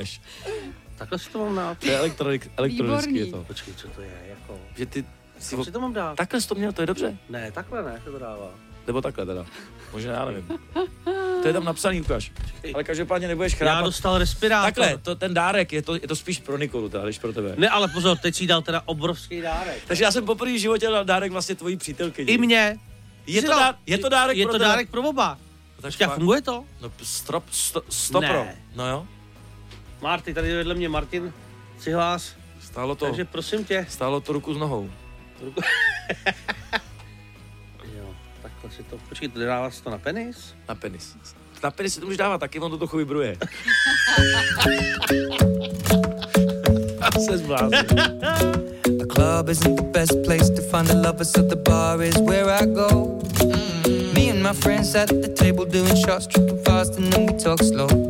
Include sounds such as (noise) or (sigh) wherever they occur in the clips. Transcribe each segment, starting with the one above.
než. Takhle si to mám dát. To je elektronik, elektronický je to. Počkej, co to je, jako? Že ty si Co si to mám dát? Takhle jsi to měl, to je dobře. Ne, takhle ne, to dává. Nebo takhle teda. Možná já nevím. To je tam napsaný, ukáž. Ale každopádně nebudeš chrápat. Já dostal respirátor. Takhle, to, ten dárek, je to, je to spíš pro Nikolu, teda, než pro tebe. Ne, ale pozor, teď si dal teda obrovský dárek. Takže já jsem poprvé v životě dal dárek vlastně tvojí přítelky. I mě. Je to, dal- dár, je to dárek je pro to dárek pro oba. Tak funguje to? No strop, sto, stopro. Ne. No jo. Marty, tady vedle mě Martin, si hlás. Stálo to, Takže prosím tě. stálo to ruku s nohou. (laughs) Jo, takhle si to, počkej, to dává si to na penis? Na penis. Na penis si to můžeš dávat taky, on to trochu vybruje. (laughs) A se zbláznil. The club isn't the best place to find the lovers, so the bar is where I go. Me and my friends at the table doing shots, tripping fast, and then we talk slow.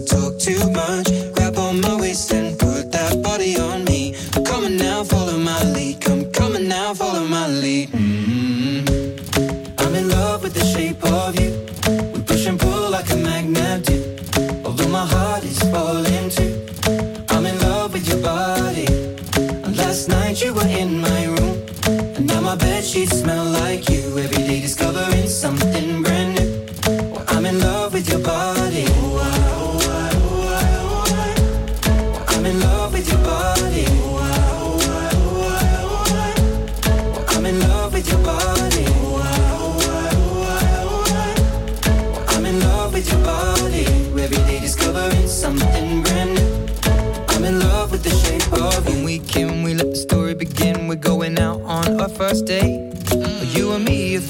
sheets smell like you. Every day discovering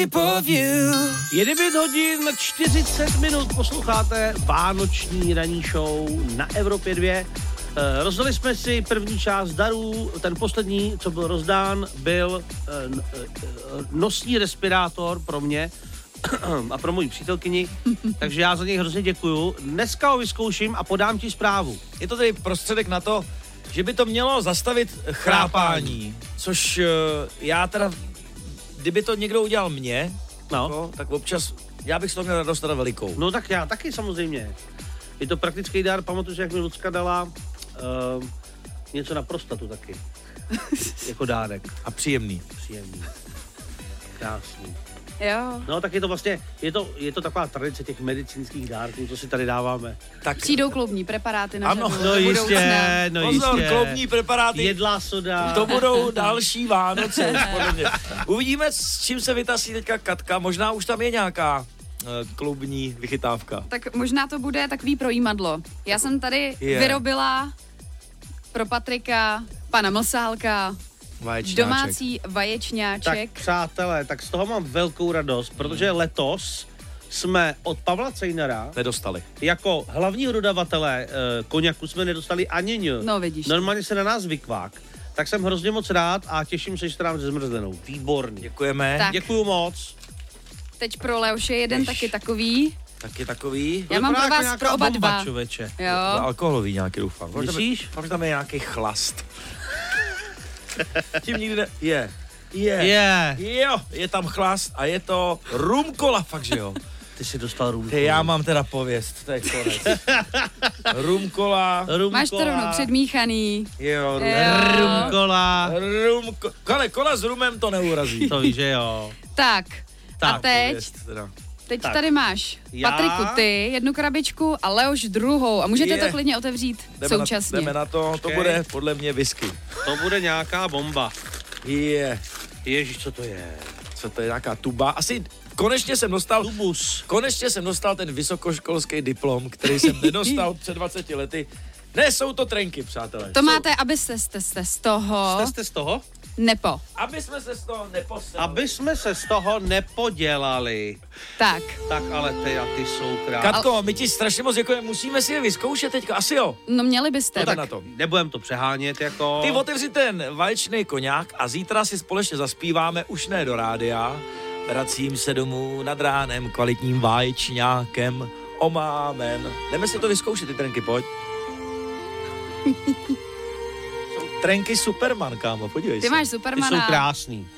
shape of you. Je 9 hodin 40 minut, posloucháte Vánoční ranní show na Evropě 2. Eh, Rozdali jsme si první část darů, ten poslední, co byl rozdán, byl eh, eh, nosní respirátor pro mě (clears throat) a pro moji přítelkyni, (laughs) takže já za něj hrozně děkuju. Dneska ho vyzkouším a podám ti zprávu. Je to tedy prostředek na to, že by to mělo zastavit chrápání, což já teda, kdyby to někdo udělal mě, No. jako, tak občas, já bych z toho měl radost teda velikou. No tak já taky samozřejmě. Je to praktický dár, pamatuju si, jak mi Lucka dala uh, něco na prostatu taky. (laughs) jako dárek. A příjemný. Příjemný. Krásný. Jo. No tak je to vlastně, je to, je to taková tradice těch medicínských dárků, co si tady dáváme. Tak Přijdou kloubní preparáty na Ano, řadu No jistě, no Pozor, jistě. kloubní preparáty. Jedlá soda. To budou (laughs) další Vánoce, už (laughs) podle mě. Uvidíme, s čím se vytasí teďka Katka. Možná už tam je nějaká uh, kloubní vychytávka. Tak možná to bude takový projímadlo. Já jsem tady Je. vyrobila pro Patrika, pana Mlsálka, Vaječňáček. domácí Tak vaječňáček. přátelé, tak z toho mám velkou radost, protože letos jsme od Pavla Cejnera Nedostali. jako hlavního dodavatele uh, koněku jsme nedostali ani ň. No, vidíš. Normálně se na nás vykvák. Tak jsem hrozně moc rád a těším se, že jste nám se zmrzlenou. Výborný. Děkujeme. Tak. Děkuju moc. Teď pro Leoše jeden Jež. taky takový. Taky takový. Já mám pro jako vás nějaká pro oba bomba, dva. Jo. alkoholový nějaký doufám. Myslíš? Fakt tam je nějaký chlast. Tím nikdy ne... Je. Je. Je. Jo, je tam chlast a je to rum kola, fakt, že jo. Ty jsi dostal růmku. Ty, já mám teda pověst, to je konec. (laughs) rum kola, Rum Máš to rovnou předmíchaný. jo, rum, Jo. Rum kola. rum ko- Kole, kola s rumem to neurazí. To víš, že jo. Tak, a Tak, teď, Pověst teda. Teď Tak. tady máš Já? Patriku ty jednu krabičku a Leoš druhou. A můžete Je. to klidně otevřít Jdeme současně. Na, jdeme na to, to Počkej. bude podle mě whisky. To bude nějaká bomba. Je. Ježíš, co to je? Co to je, nějaká tuba? Asi konečně jsem dostal Tubus. Konečně jsem dostal ten vysokoškolský diplom, který jsem (laughs) nedostal před 20 lety. Ne, jsou to trenky, přátelé. To Jsou- máte, abyste jste, jste z toho Jste, jste z toho? Nepo. Aby jsme se z toho neposeli. Aby jsme se z toho nepodělali. Tak, Tak ale ty a ty jsou krásné. Katko, my ti strašně moc děkujeme, musíme si je vyzkoušet teďka, asi jo. no měli byste. No tak tak na to. Nebudem to přehánět jako... Ty otevři ten vaječný koněk a zítra si společně zaspíváme, už ne do rádia. Vracím se domů nad ránem kvalitním vaječňákem. Omámen. Jdeme si to vyzkoušet, ty trenky, pojď. (laughs) Trenky Superman, kámo, podívej Ty se. máš Ty jsou Supermana. krásný.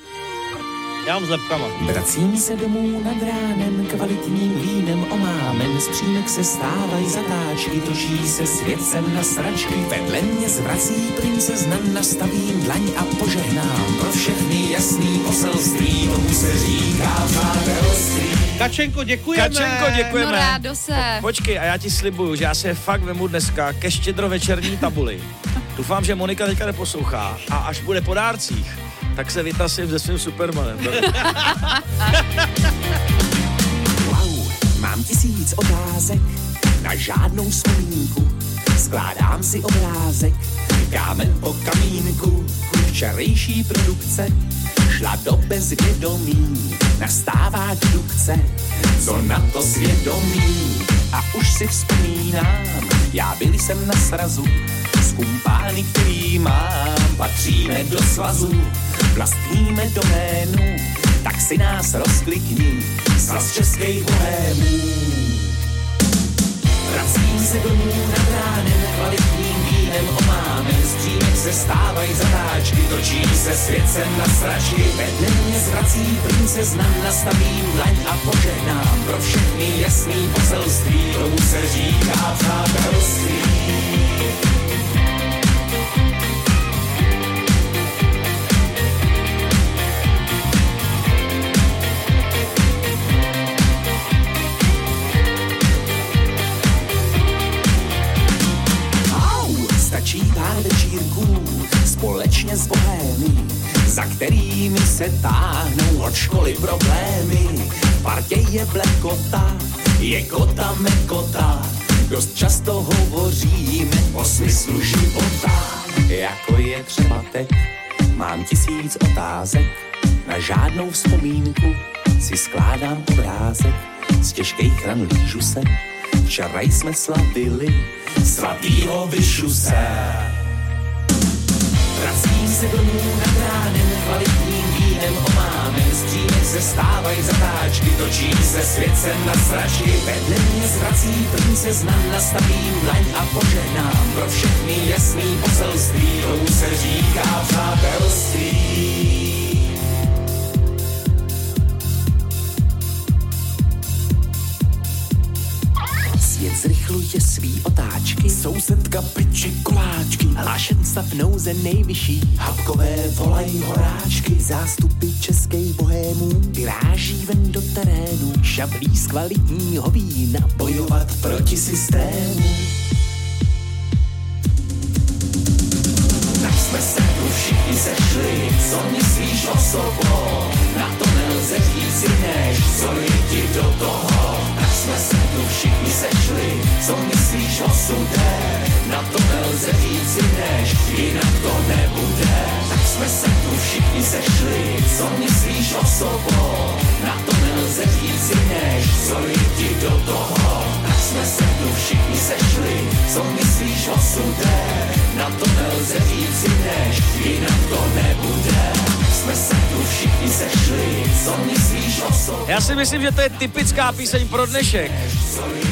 Já mám s lepkama. Vracím se domů nad ránem, kvalitním vínem omámen, z přímek se stávají zatáčky, točí se světcem na sračky. Vedle mě zvrací princezna, nastavím dlaň a požehnám pro všechny jasný poselství, tomu se říká přátelství. Kačenko, děkujeme. Kačenko, děkujeme. No rádo se. Počkej, a já ti slibuju, že já se fakt vemu dneska ke štědrovečerní tabuli. (laughs) Doufám, že Monika teďka neposlouchá a až bude po dárcích, tak se vytasím se svým Supermanem. (laughs) Wow, mám tisíc otázek na žádnou vzpomínku. Skládám si obrázek, kámen po kamínku. Včerejší produkce šla do bezvědomí. Nastává dedukce, co na to svědomí. A už si vzpomínám, já byl jsem na srazu s kumpány, který mám. Patříme do svazu, vlastníme doménu, tak si nás rozklikni, svaz českých bohémů. Vracím se domů nad ránem, kvalitním vínem omámen, z přímek se stávají zatáčky, točí se světcem na sračky. Vedle mě zvrací princezna, nastavím dlaň a požehnám pro všechny jasný poselství, tomu se říká přátelství. Pár večírků společně s bohémy, za kterými se táhnou od školy problémy. V partě je blekota, je kota mekota, dost často hovoříme o smyslu života. Jako je třeba teď, mám tisíc otázek, na žádnou vzpomínku si skládám obrázek, z těžkých ran lížu se, včera jsme slavili svatýho Vyšuse. Vracím se domů nad ránem, kvalitním vínem omámen, z přímek se stávají zatáčky, točí se světcem na sračky. Vedle mě zvrací princezna, nastavím dlaň a požehnám pro všechny jasný poselství, tomu se říká přátelství. Jen zrychluje svý otáčky. Sousedka peče koláčky, hlášenca v nouze nejvyšší. Hapkové volají horáčky, zástupy českých bohémů vyráží ven do terénu. Šablí z kvalitního vína, bojovat proti systému. Jsme se tu všichni sešli, co myslíš o sobou? Na to nelze říct než, co lidi do toho. Tak jsme se tu všichni sešli, co myslíš o sudé? Na to nelze říct než, jinak to nebude. Tak jsme se tu všichni sešli, co myslíš o sobou? Na to nelze říct než, co lidi do toho. Tak jsme se tu všichni sešli, co myslíš o sudé? Na to nelze říct než, jinak to nebude. Jsme se tu všichni sešli, co myslíš o sobě? Já si myslím, že to je typická píseň pro dnešek.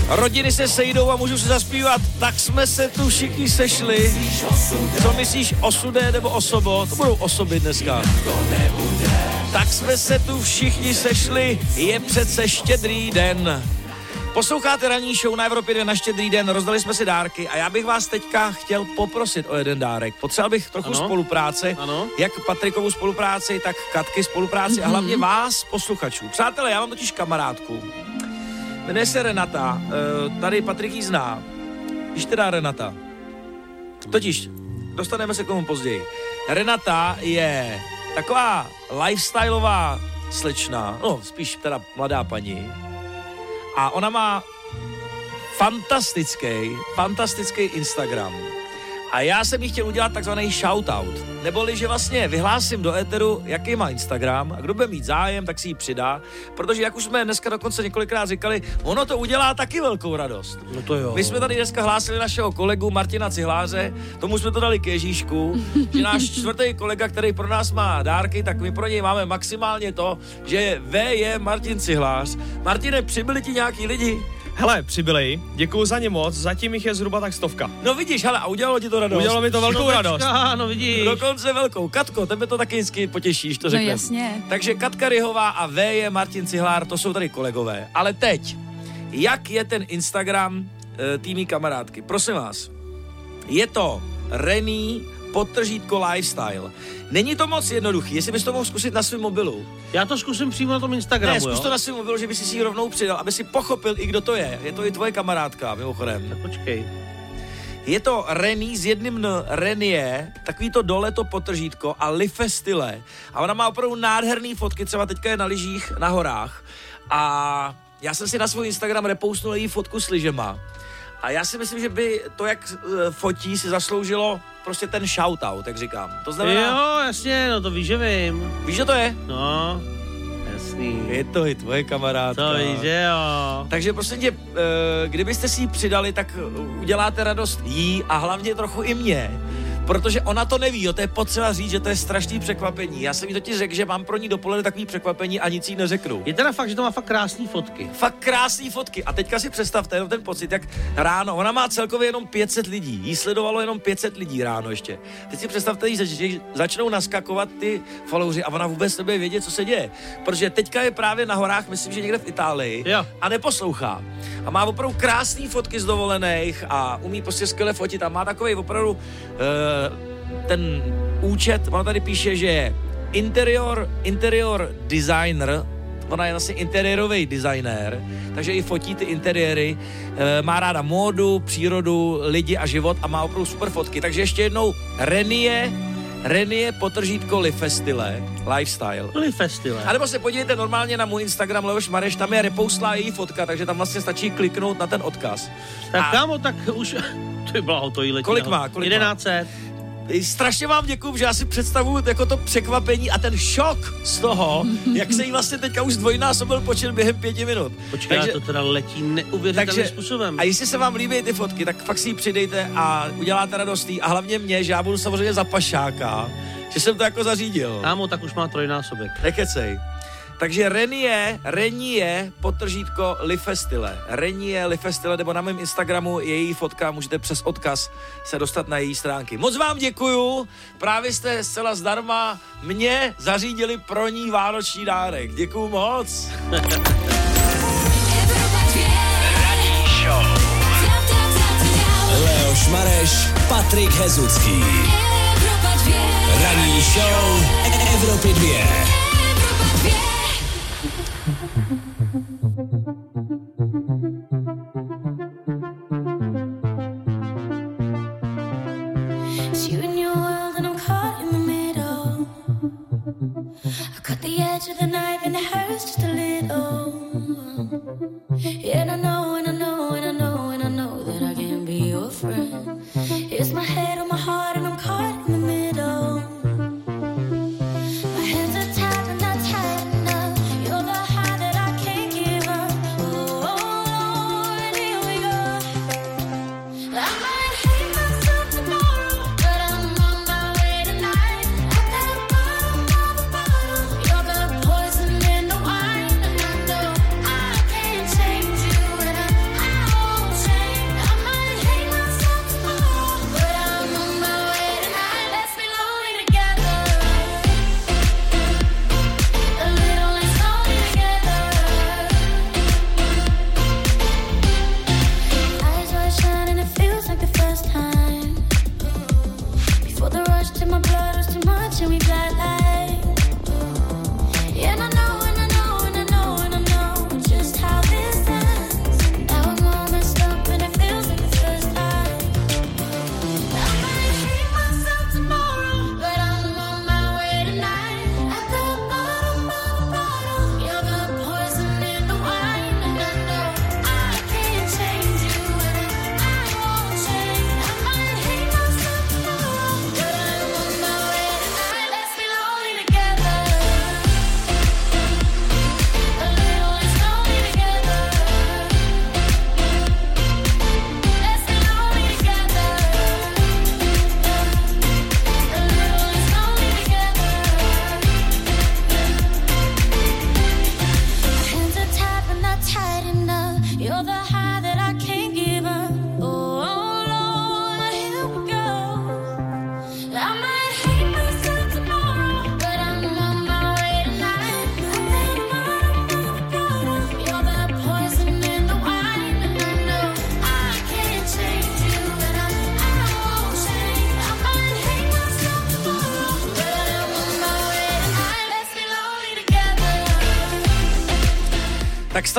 Rodiny se sejdou a můžu si zaspívat, tak jsme se tu všichni sešli. Co myslíš o sudé nebo osobo? To budou osoby dneska. Tak jsme se tu všichni sešli, je přece štědrý den. Posloucháte ranní show na Evropě 2 na štědrý den, rozdali jsme si dárky a já bych vás teďka chtěl poprosit o jeden dárek. Potřeboval bych trochu Ano. spolupráce, Ano. jak Patrikovou spolupráci, tak Katky spolupráci a hlavně vás, posluchačů. Přátelé, já mám totiž kamarádku. Jmenuje se Renata, eh, tady Patrik ji zná. Víš teda Renata? Totiž, dostaneme se k tomu později. Renata je taková lifestyleová slečna, no spíš teda mladá paní. A ona má fantastický, fantastický Instagram. A já jsem jí chtěl udělat takzvaný shoutout. Neboli, že vlastně vyhlásím do éteru, jaký má Instagram a kdo bude mít zájem, tak si ji přidá. Protože, jak už jsme dneska dokonce několikrát říkali, ono to udělá taky velkou radost. No to jo. My jsme tady dneska hlásili našeho kolegu Martina Cihláře, tomu jsme to dali k Ježíšku, (laughs) že náš čtvrtý kolega, který pro nás má dárky, tak my pro něj máme maximálně to, že V je Martin Cihlář. Martine, přibyli ti nějaký lidi? Hele, přibylej, děkuju za ně moc, zatím jich je zhruba tak stovka. No vidíš, hele, a udělalo ti to radost. Udělalo mi to velkou radost. No vidíš. Dokonce velkou. Katko, tebe to taky vždycky potěšíš, to No řekne. jasně. Takže Katka Ryhová a V je Martin Cihlár, to jsou tady kolegové. Ale teď, jak je ten Instagram e, týmí kamarádky? Prosím vás, je to Rený podtržítko lifestyle. Není to moc jednoduchý, jestli bys to mohl zkusit na svém mobilu. Já to zkusím přímo na tom Instagramu, Ne, zkus jo? to na svém mobilu, že by si si ji rovnou přidal, aby si pochopil i kdo to je. Je to i tvoje kamarádka, mimochodem. Počkej. Je to Rený s jedním N, Renie, takový to dole to potržítko a Life style. A ona má opravdu nádherný fotky, třeba teďka je na lyžích na horách. A já jsem si na svůj Instagram repoustnul její fotku s lyžema. A já si myslím, že by to, jak eh, fotí, si zasloužilo prostě ten shoutout, jak říkám. To znamená, Jo, jasně, no to víš, že vím. víš, že to je? No, jasný. Je to i tvoje kamarádka. To víš, že jo. Takže prosím tě, eh, kdybyste si ji přidali, tak uděláte radost jí a hlavně trochu i mě. Protože ona to neví, jo, to je potřeba říct, že to je strašný překvapení. Já jsem jí totiž řekl, že mám pro ní dopoledne takový překvapení a nic jí neřeknu. Je teda fakt, že to má fakt krásné fotky. Fakt krásné fotky. A teďka si představte jenom ten pocit, jak ráno, ona má celkově jenom 500 lidí, jí sledovalo jenom 500 lidí ráno ještě. Teď si představte, že že začnou naskakovat ty followři a ona vůbec nebude vědět, co se děje. Protože teďka je právě na horách, myslím, že někde v Itálii Jo. a neposlouchá. A má opravdu krásné fotky z dovolených a umí prostě skvěle fotit a má takový opravdu eh, ten účet, ona tady píše, že je interior, interior designer, ona je vlastně interiérový designér, takže i fotí ty interiéry, eh, má ráda módu, přírodu, lidi a život a má opravdu super fotky. Takže ještě jednou Renie, Renie potržítko Lifestyle, lifestyle. Byly festile. A nebo se podívejte normálně na můj Instagram Leoš Mareš, tam je repostlá její fotka, takže tam vlastně stačí kliknout na ten odkaz. Tak A- kámo, tak už... (laughs) Ty blaho, to jí letí. Kolik nahoru. má, kolik má? 1100. Strašně vám děkuju, že já si představuju jako to překvapení a ten šok z toho, (laughs) jak se jí vlastně teďka už dvojnásobil počet během pěti minut. Počkej, takže, to teda letí neuvěřitelným takže- způsobem. A jestli se vám líbí ty fotky, tak fakt si ji přidejte a uděláte radost jí. a hlavně mě, že já budu samozřejmě za pašáka, že jsem to jako zařídil. Kámo, tak už má trojnásobek. Nekecej. Takže Renie, Renie, potržítko Lifestyle. Renie Lifestyle, nebo na mém Instagramu je její fotka, můžete přes odkaz se dostat na její stránky. Moc vám děkuju, právě jste zcela zdarma mě zařídili pro ní vánoční dárek. Děkuju moc. Leoš Mareš, Patrik Hezucký. Ranní show Evropy 2.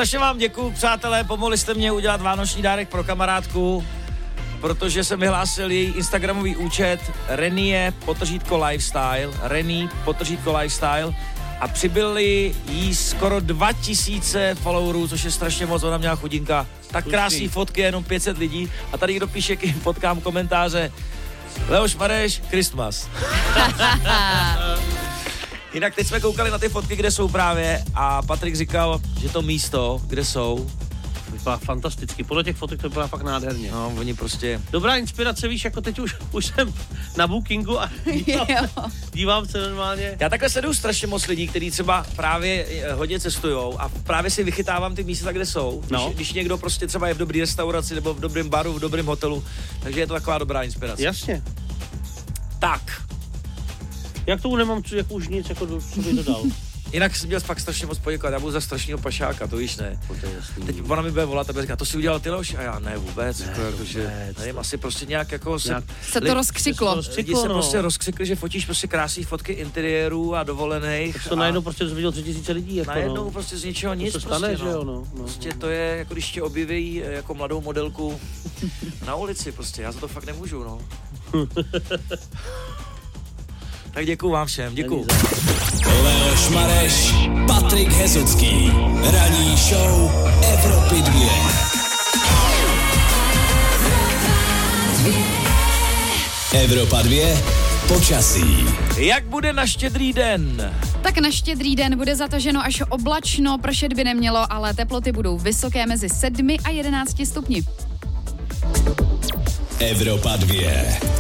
strašně vám děkuju, přátelé, pomohli jste mě udělat vánoční dárek pro kamarádku, protože jsem vyhlásil její Instagramový účet Renie potržítko lifestyle, Renie potržítko lifestyle a přibyly jí skoro 2000 followerů, což je strašně moc, ona měla chudinka. Tak krásný fotky, jenom 500 lidí a tady někdo píše, kým potkám komentáře Leoš Mareš, Christmas. (laughs) Jinak teď jsme koukali na ty fotky, kde jsou právě a Patrik říkal, že to místo, kde jsou, Vypadá fantasticky. Podle těch fotek to vypadá fakt nádherně. no oni prostě, Dobrá inspirace, víš, jako teď už, už jsem na bookingu a (laughs) dívám, dívám se normálně. já takhle sleduju strašně moc lidí, kteří třeba právě eh, hodně cestujou a právě si vychytávám ty místa, kde jsou. Když, No. když někdo prostě třeba je v dobré restauraci nebo v dobrém baru, v dobrém hotelu, takže je to taková dobrá inspirace. Jasně. Tak, Jak tomu nemám co, jako už nic, jako do, co bych dodal. (laughs) jinak jsem měl fakt strašně moc poděkovat, já budu za strašného pašáka, to víš ne. To. Teď ona mi bude volat a bude říkat, to si udělal ty Leoš? A já ne vůbec, ne, jako, jako, že, nevím, asi prostě nějak jako se, Nějak- Se to rozkřiklo. se to Lidi Rozkřiklo, se no. prostě rozkřikli, že fotíš prostě krásné fotky interiérů a dovolených. Tak to a najednou prostě dozvěděl tři tisíce lidí. Jako najednou no. prostě z ničeho To nic se prostě, stane, no. že jo, no, no, Prostě no. to je, jako když tě objeví eh, jako mladou modelku (laughs) na ulici prostě, já za to fakt nemůžu, no. (laughs) tak děkuju vám všem, děkuju. Leoš Mareš, Patrik Hezucký. Ranní show Evropy 2. Evropa 2. Počasí. Jak bude na štědrý den? Tak na štědrý den bude zataženo až oblačno, pršet by nemělo, ale teploty budou vysoké mezi 7 a 11 stupni. Evropa 2.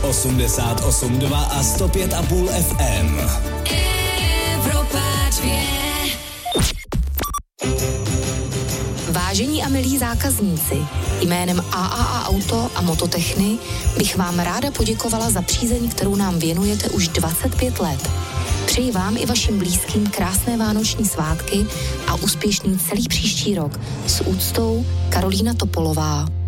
88,2 a 105,5 FM. Evropa 2. Vážení a milí zákazníci, jménem AAA Auto a Mototechny bych vám ráda poděkovala za přízeň, kterou nám věnujete už 25 let. Přeji vám i vašim blízkým krásné vánoční svátky a úspěšný celý příští rok. S úctou Karolína Topolová.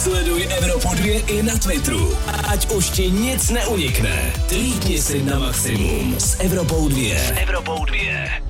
Sleduj Evropu 2 i na Twitteru. Ať už ti nic neunikne. Týdni si na maximum s Evropou 2. S Evropou 2.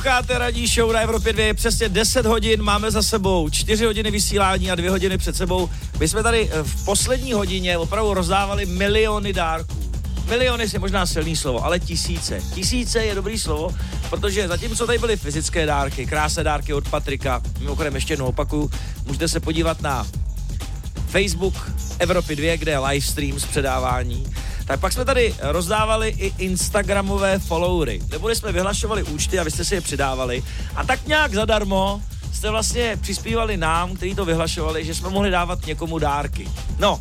Posloucháte radní show na Evropě 2, je přesně 10 hodin, máme za sebou 4 hodiny vysílání a 2 hodiny před sebou. My jsme tady eh, v poslední hodině opravdu rozdávali miliony dárků. Miliony je možná silný slovo, ale tisíce. Tisíce je dobrý slovo, protože zatímco tady byly fyzické dárky, krásné dárky od Patrika, mimochodem ještě jednou opakuju, můžete se podívat na Facebook Evropy 2, kde je livestream z předávání. Tak pak jsme tady rozdávali i Instagramové followery. Nebo jsme vyhlašovali účty a vy jste si je přidávali. A tak nějak zadarmo jste vlastně přispívali nám, kteří to vyhlašovali, že jsme mohli dávat někomu dárky. No,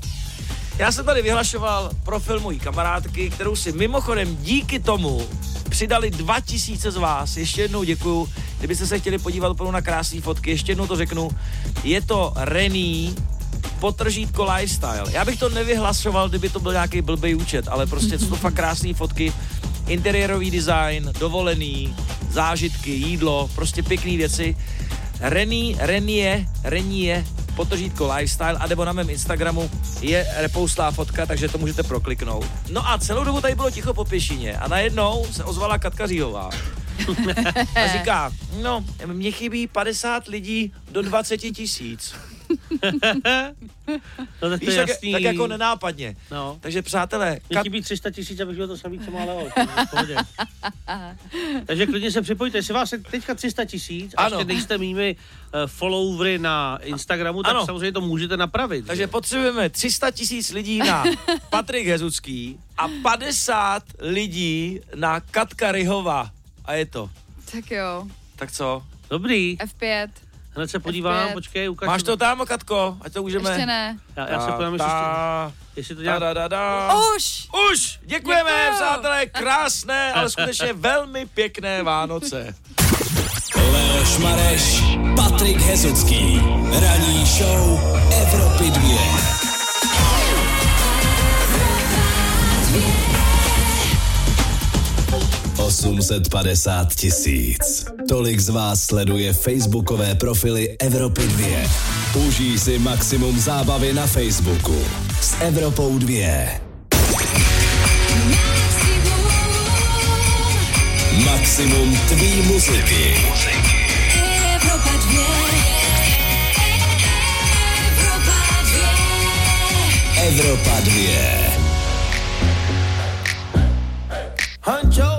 já jsem tady vyhlašoval profil mojí kamarádky, kterou si mimochodem díky tomu přidali 2000 z vás. Ještě jednou děkuju. Kdybyste se chtěli podívat opravdu na krásné fotky, ještě jednou to řeknu. Je to Rený, potržítko lifestyle. Já bych to nevyhlašoval, kdyby to byl nějaký blbý účet, ale prostě jsou to fakt krásné fotky, interiérový design, dovolený, zážitky, jídlo, prostě pěkné věci. Rení, Renie, Renie, potržítko lifestyle, a nebo na mém Instagramu je repoustá fotka, takže to můžete prokliknout. No a celou dobu tady bylo ticho po pěšině a najednou se ozvala Katka Říhová. (laughs) A říká, no, mně chybí 50 lidí do 20 tisíc. No, tak to Víš, je tak, jasný. tak jako nenápadně. No. Takže přátelé, Mě kat... chybí 300 tisíc, abych byl to samý, co má Leo. (laughs) Takže klidně se připojte, jestli vás je teďka 300 tisíc a Ano. ještě nejste mými uh, followery na Instagramu, tak Ano. samozřejmě to můžete napravit. takže že? potřebujeme 300 tisíc lidí na (laughs) Patrik Hezucký a 50 lidí na Katka Ryhova. A je to. Tak jo, Tak co? Dobrý, F5. Hned se podívám, F5. počkej, ukáž Máš to tam, Katko? Ať to můžeme... Ještě ne. Já, já se podívám, jestli, jestli to da, dělá... da, da, da. Už! Už! Děkujeme, Děkuju. přátelé, krásné, ale skutečně velmi pěkné Vánoce. Leoš Mareš, Patrik Hezucký. Ranní show Evropy 2. 850 tisíc. Tolik z vás sleduje facebookové profily Evropy 2. Užij si maximum zábavy na Facebooku s Evropou 2. Maximum tvý muziky. Evropa 2. Evropa 2. Evropa 2. Huncho,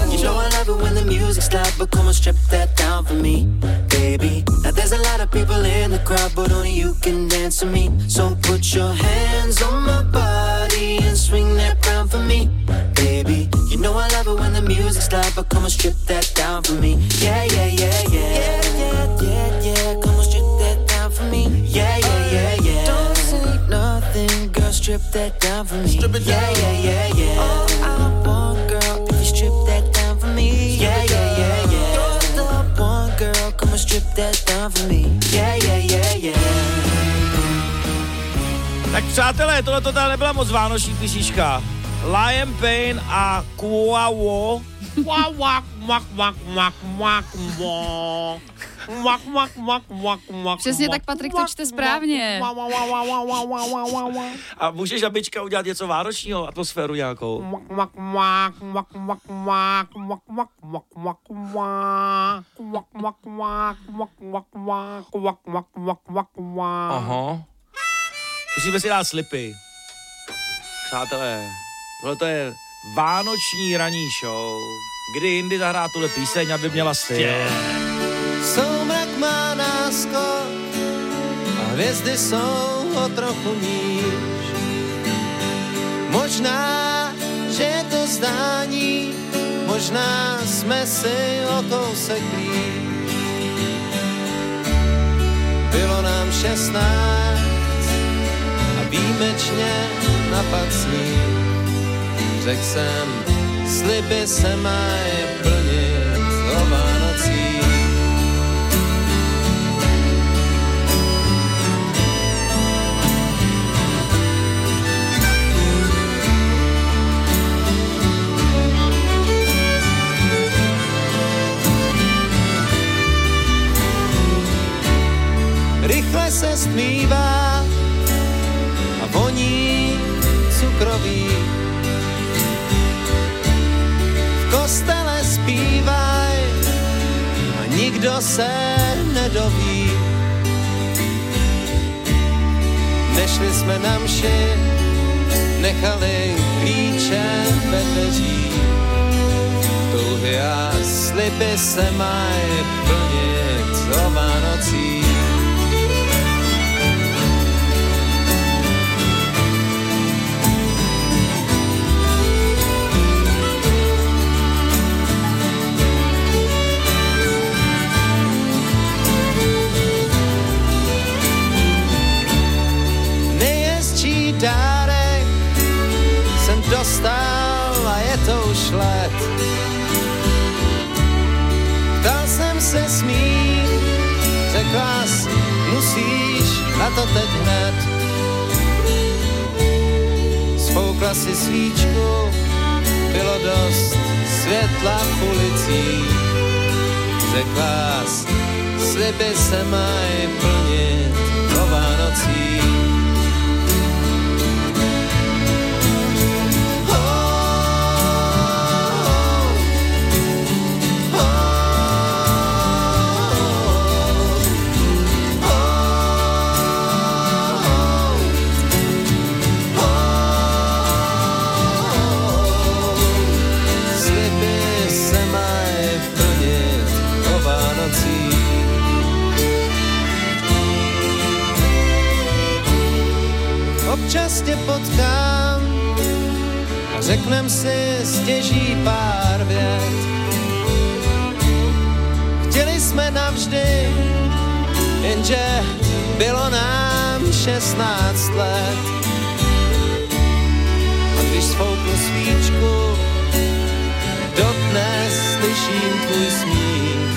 with the. You know I love it when the music's loud, but come on, strip that down for me, baby. Now there's a lot of people in the crowd, but only you can dance to me. So put your hands on my body and swing that round for me, baby. You know I love it when the music's loud, but come on, strip that down for me. Yeah, yeah, yeah, yeah. Yeah, yeah, yeah, yeah. Come on, strip that down for me. Yeah, yeah, yeah, yeah. Don't say nothing, girl, strip that down for me. Strip it down. Yeah, yeah, yeah, yeah. All I that down for me. Yeah, yeah, yeah, yeah. Tak přátelé, tohle to teda nebyla moc vánoční písnička. Lion Pain a Kuawo. Wak, wak, wak, wak, wak, wak, Přesně tak, Patrik, to čte správně. A můžeš, žabička udělat něco vánočního, atmosféru nějakou. Aha. Musíme si dát slipy. Přátelé, tohle to je vánoční raní show. Kdy jindy zahrá tuhle píseň, aby měla styl. Yeah. Soumrak má náskok a hvězdy jsou o trochu níž. Možná, že je to zdání, možná jsme si o kousek blíž. Bylo nám šestnáct a výjimečně napad sníh. Řekl jsem, sliby se mají Rychle se stmívá a voní cukroví. V kostele zpívaj a nikdo se nedoví. Nešli jsme na mši, nechali klíče ve dveřích. Touhy a sliby se mají plnit o Vánocích. Se smí, řekla musíš na to teď hned. Spoukla si svíčku, bylo dost světla v ulicích. Řekla jsi, sliby se mají plnit o Vánocích. Občas tě potkám a řeknem si stěží pár vět. Chtěli jsme navždy, jenže bylo nám 16 let. A když sfouknu svíčku, dodnes slyším tvůj smích.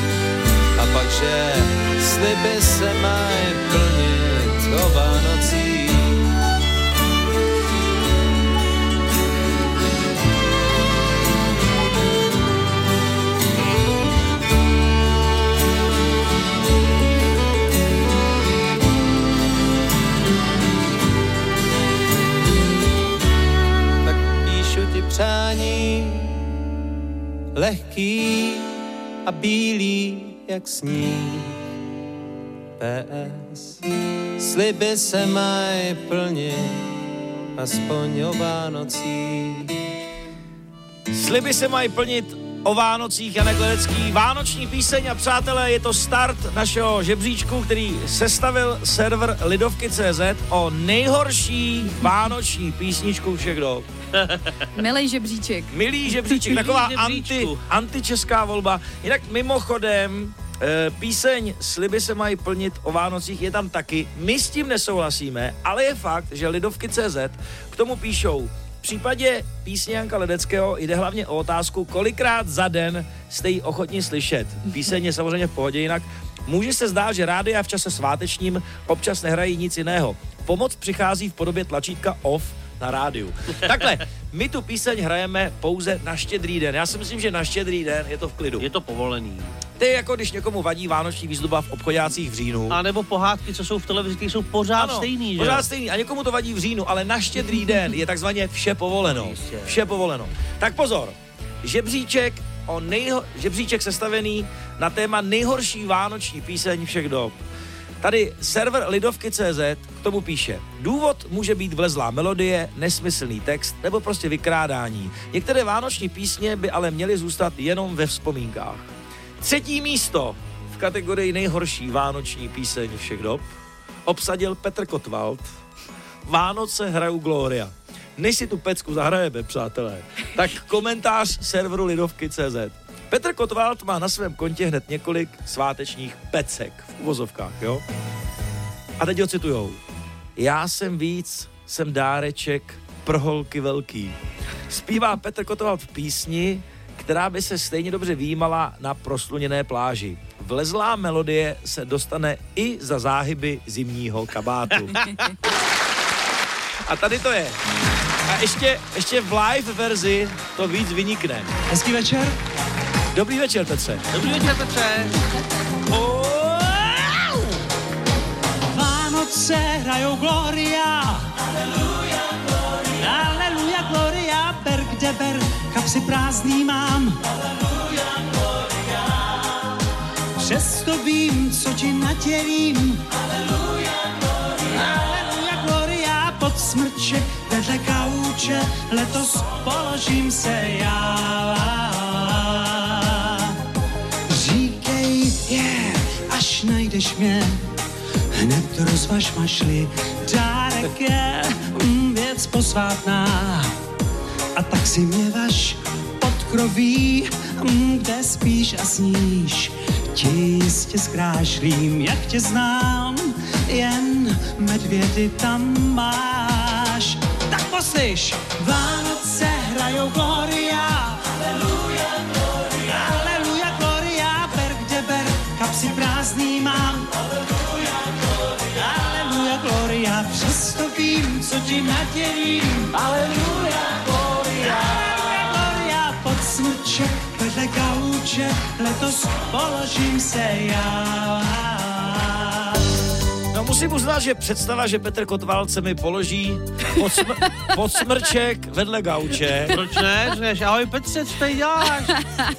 A pak, že sliby se mají plnit o Vánocích. Lehký a bílý jak sníh. PS. Sliby se mají plnit, aspoň o Vánocích. Sliby se mají plnit o Vánocích, Janek Ledecký. Vánoční píseň a přátelé, je to start našeho žebříčku, který sestavil server Lidovky.cz o nejhorší vánoční písničku všech dob. (laughs) Milej žebříček. Milý žebříček, taková anti, antičeská volba. Jinak mimochodem, eh, píseň Sliby se mají plnit o Vánocích je tam taky. My s tím nesouhlasíme, ale je fakt, že Lidovky.cz k tomu píšou v případě písně Janka Ledeckého jde hlavně o otázku, kolikrát za den jste ji ochotni slyšet. Píseň je samozřejmě v pohodě, jinak může se zdát, že rádia v čase svátečním občas nehrají nic jiného. Pomoc přichází v podobě tlačítka off na rádiu. Takhle, my tu píseň hrajeme pouze na štědrý den. Já si myslím, že na štědrý den je to v klidu. Je to povolený. To je jako když někomu vadí vánoční výzdoba v obchodácích v říjnu. A nebo pohádky, co jsou v televizi, ty jsou pořád Ano, stejný, že? Pořád stejný. A někomu to vadí v říjnu, ale na štědrý den je takzvaně vše povoleno. Vše povoleno. Tak pozor, žebříček o nejho, žebříček sestavený na téma nejhorší vánoční píseň všech dob. Tady server Lidovky.cz k tomu píše. Důvod může být vlezlá melodie, nesmyslný text nebo prostě vykrádání. Některé vánoční písně by ale měly zůstat jenom ve vzpomínkách. Třetí místo v kategorii nejhorší vánoční píseň všech dob obsadil Petr Kotwald. Vánoce hrajou Gloria. Než si tu pecku zahrajeme, přátelé, tak komentář serveru Lidovky.cz. Petr Kotwald má na svém kontě hned několik svátečních pecek v uvozovkách, jo? A teď ho citujou. Já jsem víc, jsem dáreček pro holky velký. Zpívá Petr Kotwald v písni, která by se stejně dobře výjímala na prosluněné pláži. Vlezlá melodie se dostane i za záhyby zimního kabátu. (laughs) A tady to je. A ještě, ještě v live verzi to víc vynikne. Hezký večer. Dobrý večer, Petře. Dobrý večer, Petře. Vánoce hrajou Gloria. Aleluja, Gloria. Aleluja, Gloria. Ber kde ber, kapsy prázdný mám. Aleluja, Gloria. Přesto vím, co ti nadělím. Aleluja, Gloria. Aleluja, Gloria. Pod smrček vedle kauče letos položím se já. Najdeš mě, hned rozvaž mašli. Dárek je mm, věc posvátná, a tak si mě vaš pod kroví, mm, kde spíš a sníš. Ti jistě zkrášlím, jak tě znám, jen medvědy tam máš. Tak poslyš, Vánoce hrajou Gloria. Aleluja, Gloria. Aleluja, Gloria. Ber kde ber, kapsy prázdný mám. Aleluja, Gloria. Přesto vím, co ti nadělím. Aleluja, Gloria. Aleluja, Gloria. Pod smrček vedle gauče letos položím se já. Musím uznat, že představa, že Petr Kotwald se mi položí pod, smr- (laughs) pod smrček vedle gauče. Proč ne? Řekneš, ahoj Petře, co tady děláš?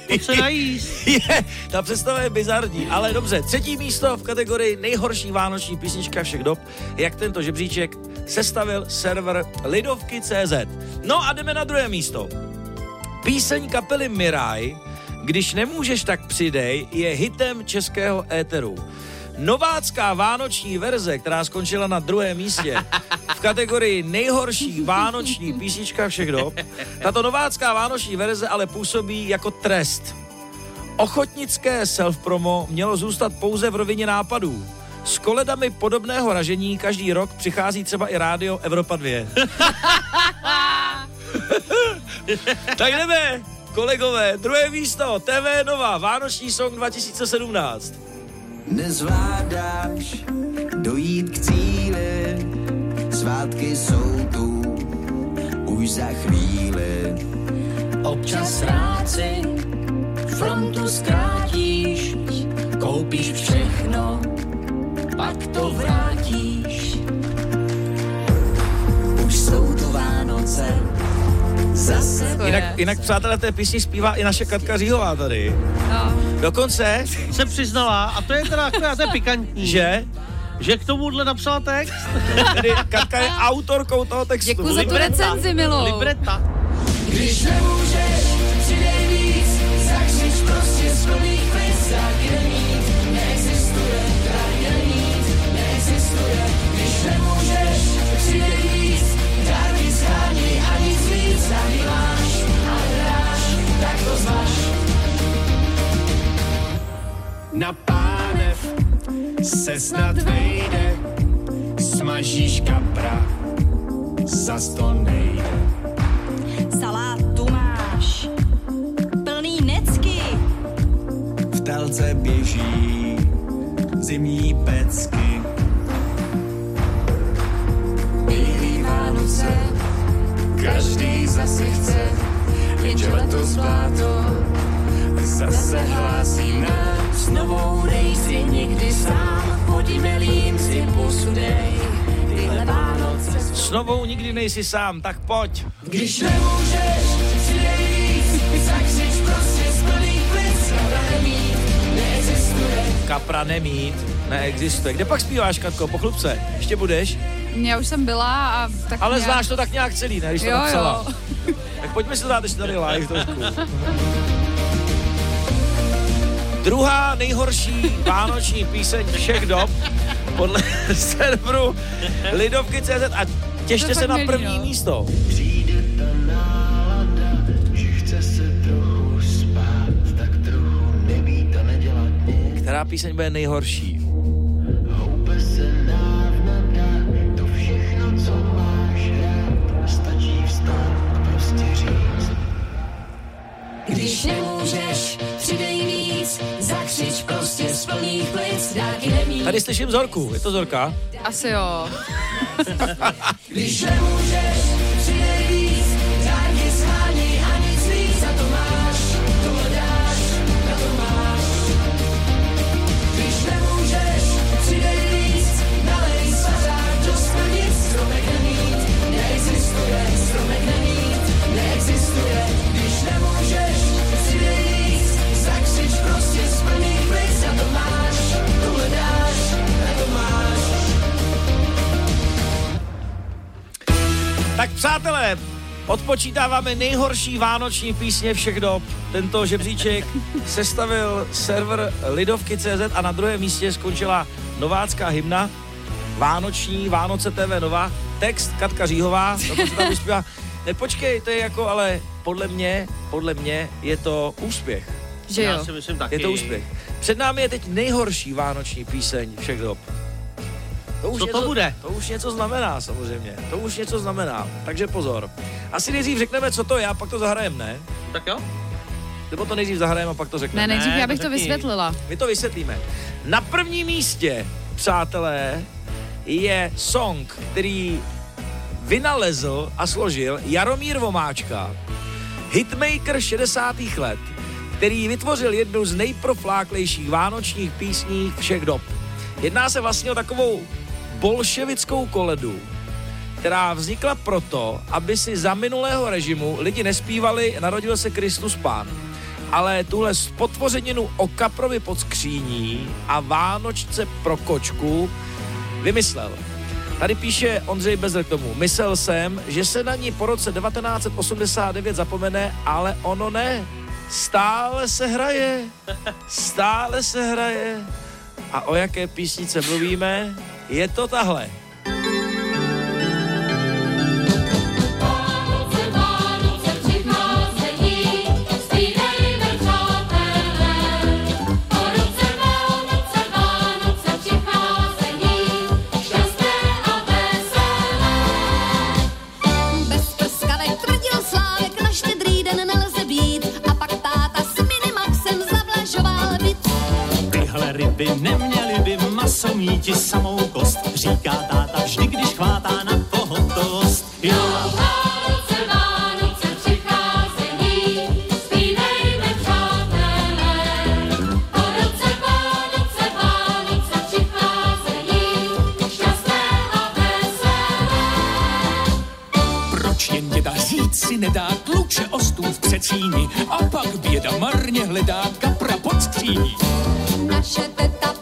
Pojď se (laughs) najíst. je, ta představa je bizarní, ale dobře. Třetí místo v kategorii nejhorší vánoční písnička všech dob, jak tento žebříček sestavil server Lidovky.cz. No a jdeme na druhé místo. Píseň kapely Miraj, Když nemůžeš, tak přidej, je hitem českého éteru. Novácká vánoční verze, která skončila na druhém místě v kategorii nejhorší vánoční písnička všech dob, tato novácká vánoční verze ale působí jako trest. Ochotnické self-promo mělo zůstat pouze v rovině nápadů. S koledami podobného ražení každý rok přichází třeba i rádio Evropa 2. (laughs) tak jdeme, kolegové, druhé místo, TV Nova, Vánoční song 2017. Nezvládáš dojít k cíli, svátky jsou tu už za chvíli. Občas rád si frontu zkrátíš, koupíš všechno, pak to vrátíš. Už jsou tu Vánoce, zase Jinak, jinak přátelé, té písni zpívá i naše Katka Říhová tady. No. Dokonce se přiznala, a to je teda takové, to je pikantní. Že? Že k tomuhle napsala text. Tedy Katka je autorkou toho textu. Děkuji za tu recenzi, Milo. Libreta. Když nemůžeš, Na pánev se snad vejde, smažíš kapra, zas to nejde. Salátu máš plný necky. V telce běží zimní pecky. Bílý Vánoce, každý zase chce, jenže letos bláto zase hlásí nám. S novou nejsi nikdy sám, podíme lín si posudej, tyhle Vánoce S novou nikdy nejsi sám, tak pojď. Když nemůžeš, přidej víc, zakřič prostě z plných plic, pravda nemít, neexistuje. Kapra nemít, neexistuje. Kde pak zpíváš, Katko? Po chlupce. Ještě budeš? Já už jsem byla a tak Ale nějak... znáš to tak nějak celý, ne? Když to Jo, napsala. jo. Tak pojďme si to dát ještě tady live trošku. (laughs) Druhá nejhorší vánoční píseň všech dob podle (laughs) serveru Lidovky.cz a těšte se na první no. místo. Přijde ta nálada, že chce se trochu spát, tak trochu nebýt a nedělat nic. Která píseň bude nejhorší? Tady slyším Zorku, je to Zorka? Asi jo. (laughs) Když nemůžeš, přátelé, odpočítáváme nejhorší vánoční písně všech dob. Tento žebříček (laughs) sestavil server Lidovky.cz a na druhém místě skončila novácká hymna Vánoční, Vánoce TV Nova, text Katka Říhová, to se tam vyspívá. (laughs) Ne, počkej, to je jako, ale podle mě, podle mě je to úspěch. Že Já jo. si myslím taky. Je to úspěch. Před námi je teď nejhorší vánoční píseň všech dob. To už Co to něco, bude? To už něco znamená samozřejmě. To už něco znamená. Takže pozor. Asi nejdřív řekneme, co to je, a pak to zahrajeme, ne? Tak jo. Nebo to nejdřív zahrajeme a pak to řekneme. Ne, nejdřív já bych to vysvětlila. My to vysvětlíme. Na prvním místě, přátelé, je song, který vynalezl a složil Jaromír Vomáčka, hitmaker 60. let, který vytvořil jednu z nejprofláklejších vánočních písní všech dob. Jedná se vlastně o takovou bolševickou koledu, která vznikla proto, aby si za minulého režimu lidi nespívali Narodil se Kristus Pán, ale tuhle spotvořeninu o kaprovi pod skříní a Vánočce pro kočku vymyslel. Tady píše Ondřej Bezer k tomu. Myslel jsem, že se na ní po roce 1989 zapomene, ale ono ne. Stále se hraje. Stále se hraje. A o jaké písnice mluvíme? Je to tahle. Bez prskanek maso míti samou kost, říká táta vždy, když chvátá na pohotovost. Jo, Proč jen děda říct, si nedá tluče o stůl v předsíni a pak běda marně hledá kapra pod skříní. Naše teta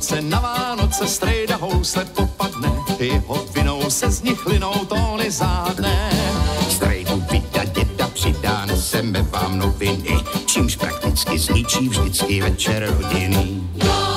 Jednou v roce na Vánoce strejda housle popadne, jeho vinou se z nich linou tóny zádné. Strejdu vida děda přidá, neseme vám noviny, čímž prakticky zničí vždycky večer rodiny. Jo,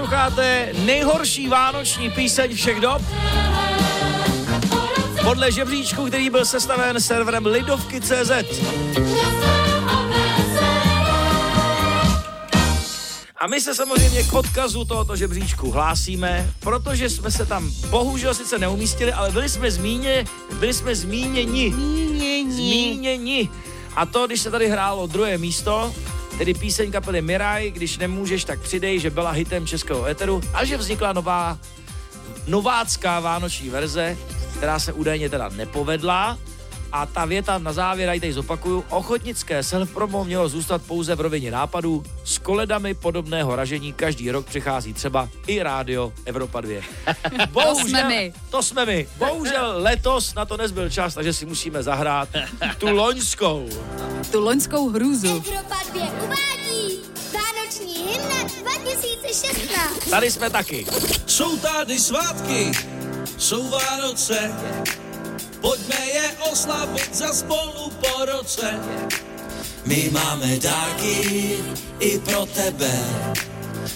posloucháte nejhorší vánoční píseň všech dob. Podle žebříčku, který byl sestaven serverem Lidovky.cz. A my se samozřejmě k odkazu tohoto žebříčku hlásíme, protože jsme se tam bohužel sice neumístili, ale byli jsme zmíně, byli jsme zmíněni. Zmíněni. Zmíněni. A to, když se tady hrálo druhé místo, tedy píseň kapely Miraj, když nemůžeš, tak přidej, že byla hitem českého éteru a že vznikla nová novácká vánoční verze, která se údajně teda nepovedla. A ta věta na závěr, já ji tady zopakuju, ochotnické self-promo mělo zůstat pouze v rovině nápadů. S koledami podobného ražení každý rok přichází třeba i rádio Evropa 2. (laughs) To jsme my. To jsme my. Bohužel letos na to nezbyl čas, takže si musíme zahrát tu loňskou. Tu loňskou hrůzu. Evropa 2 uvádí Vánoční hymna 2016. Tady jsme taky. Jsou tady svátky, jsou Vánoce, pojďme je oslavit za spolu po roce. My máme dárky i pro tebe,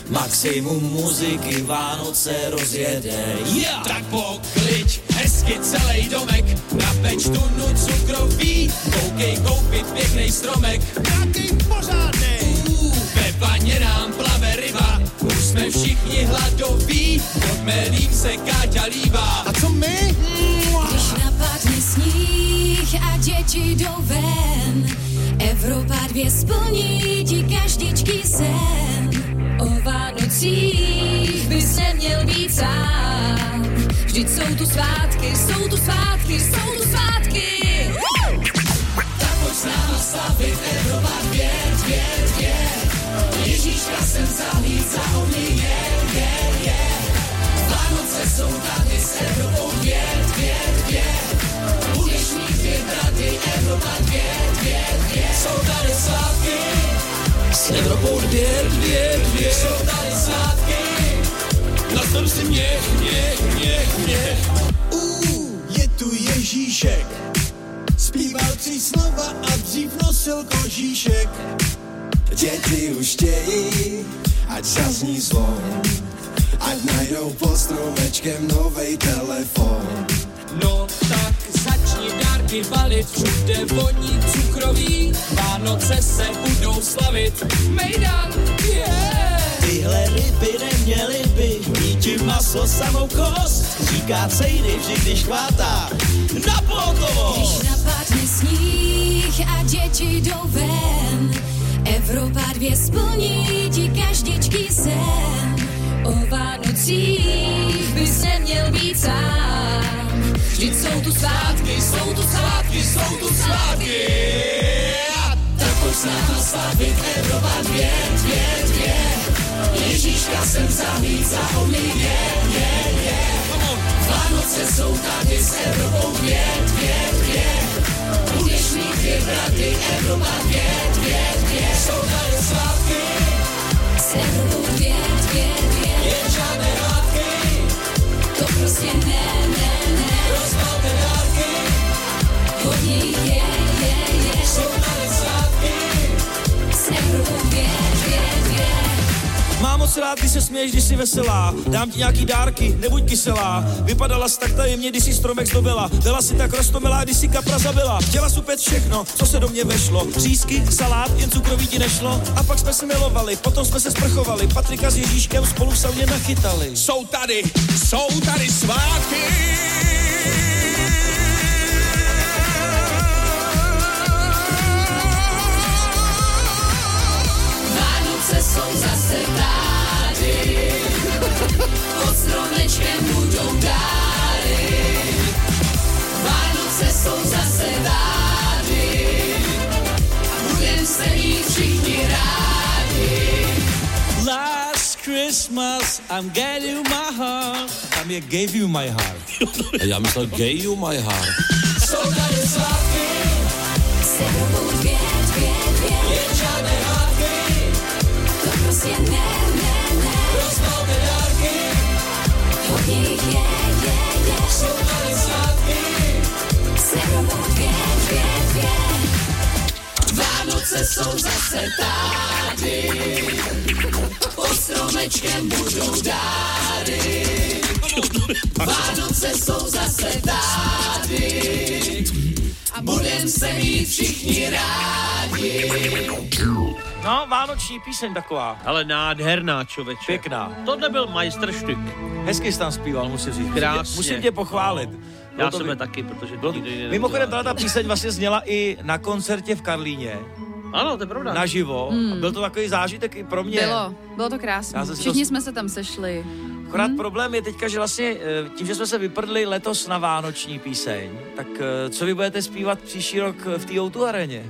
maximum muziky Vánoce rozjede. Yeah. Tak pokliď hezky celý domek, napeč tunu cukroví, koukej koupit pěkný stromek. Jaký pořádnej! Uh, ve vaně nám plave ryba, už jsme všichni hladoví, líp se Káťa líbá. A co my? Sníh a děti jdou ven, Evropa dvě splní ti každičký sen. O Vánocích by se měl být sám. Vždyť jsou tu svátky, jsou tu svátky, jsou tu svátky. Tak pojď s náma slavit Evropa dvě, dvě, dvě. Ježíška jsem zahlít za ohni, je, je, je. Vánoce jsou tady s Evropou dvě, dvě. Evropa dvě, dvě, dvě. Jsou tady svátky, s Evropou dvě, dvě, dvě. Jsou tady svátky, nastav si mě, mě, mě, mě. Uh, je tu Ježíšek, zpíval tři slova a dřív nosil kožíšek. Děti už chtějí, ať zazní zvon, ať najdou pod stromečkem novej telefon. No tak začni dárky balit, všude voní cukroví, Vánoce se budou slavit, mejdan, yeah! Tyhle ryby neměly by mít maso samou kost, říká cejdy vždy, když chvátá na pohotovost. Když napadne sníh a děti jdou ven, Evropa dvě splní ti každičký sen. O Vánocích by se měl být sám. Vždyť jsou tu svátky, jsou tu svátky, jsou tu svátky. Tak pojď s náma slavit Evropa dvě, dvě, dvě. Ježíška jsem zahlíd za omlíně, je, je. Vánoce jsou tady s Evropou dvě, dvě, dvě. Budeš mít dvě bratry, Evropa dvě, dvě, dvě. Jsou tady svátky. S Evropou dvě, dvě, dvě. Je žádné hádky. To prostě ne, ne, ne. Mám moc rád, když se směješ, když jsi veselá. Dám ti nějaký dárky, nebuď kyselá. Vypadala jsi tak tajemně, když jsi stromek zdobila. Byla si tak rostomilá, když si kapra zabila. Chtěla supět všechno, co se do mě vešlo. Řízky, salát, jen cukroví ti nešlo. A pak jsme se milovali, potom jsme se sprchovali. Patrika s Ježíškem spolu v sauně nachytali. Jsou tady, jsou tady svátky. Jsou zase tady, pod stromečkem budou dáry. Vánoce jsou zase tady, a budem se mít všichni rádi. Last Christmas, I'm gave you my heart. Tam je gave you my heart. Já myslel gay you my heart. Jsou tady svátky, prostě ne, ne, ne. Jich je, je, je. Jsou tady svátky, s Evropou dvě. Vánoce jsou zase tady, pod stromečkem budou dáry. Vánoce jsou zase tady, budem se mít všichni rádi. No, vánoční píseň taková. Ale nádherná, člověče. Pěkná. Tohle byl majstrštyk. Hezky jsi tam zpíval, musím říct. Krásně. Musím tě, pochválit. Já Bylo to sebe vy- taky, protože bylo Mimochodem, ta píseň vlastně zněla i na koncertě v Karlíně. Ano, to je pravda. Naživo. Hmm. Byl to takový zážitek i pro mě. Bylo, bylo to krásné. Já jsem Všichni to- jsme se tam sešli. Akorát problém je teďka, že vlastně eh, tím, že jsme se vyprdli letos na vánoční píseň, tak eh, co vy budete zpívat příští rok v té O2 areně?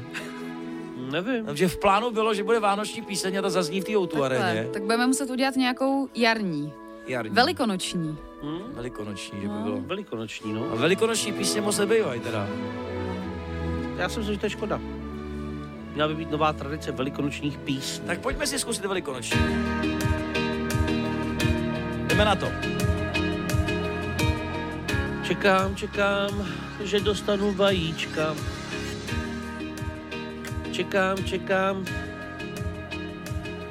Nevím. Takže v plánu bylo, že bude vánoční píseň a ta zazní v té O2 areně. Tak budeme muset udělat nějakou jarní. Jarní. Velikonoční. Velikonoční, že by bylo. Velikonoční, no. A velikonoční písně moc nebývají teda. Já si myslím, že to je škoda. Měla by být nová tradice velikonočních písní. Tak pojďme si zkusit velikonoční. Jdeme na to. Čekám, čekám, že dostanu vajíčka. Čekám, čekám,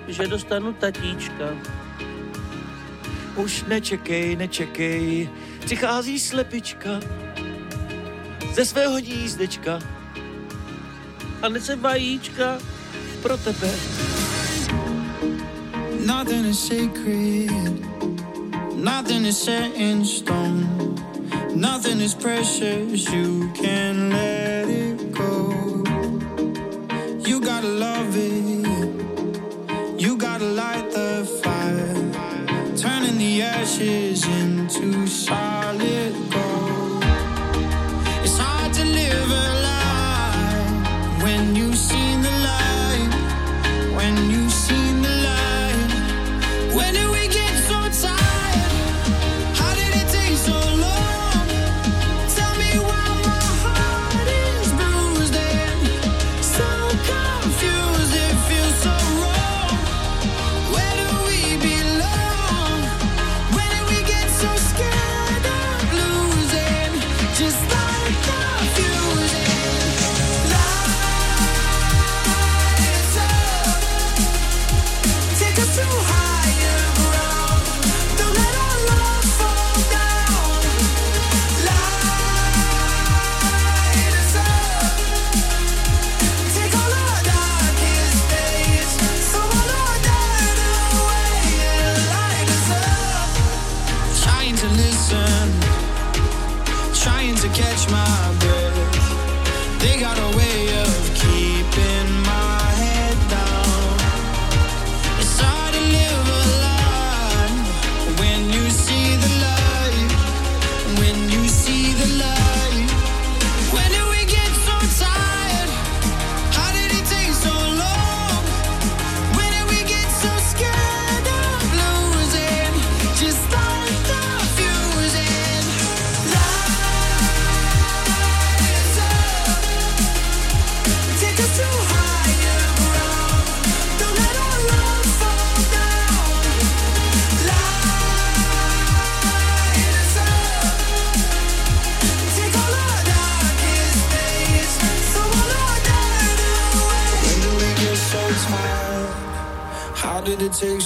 že dostanu tatíčka. Už nečekej, nečekej, přichází slepička ze svého hnízdečka a nese vajíčka pro tebe. Nothing is sacred, nothing is set in stone, nothing is precious, you can let song.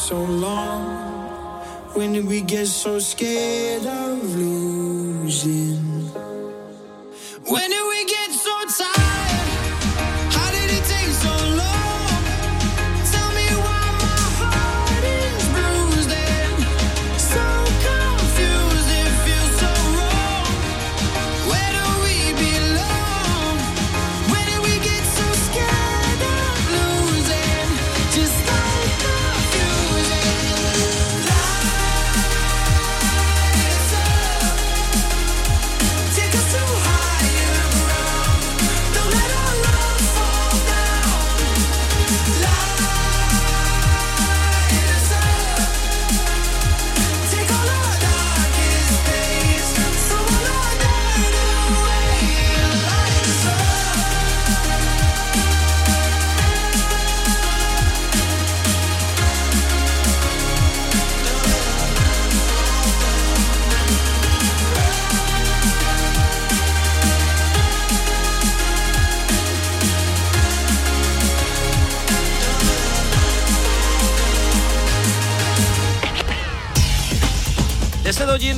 So long? When did we get so scared of losing?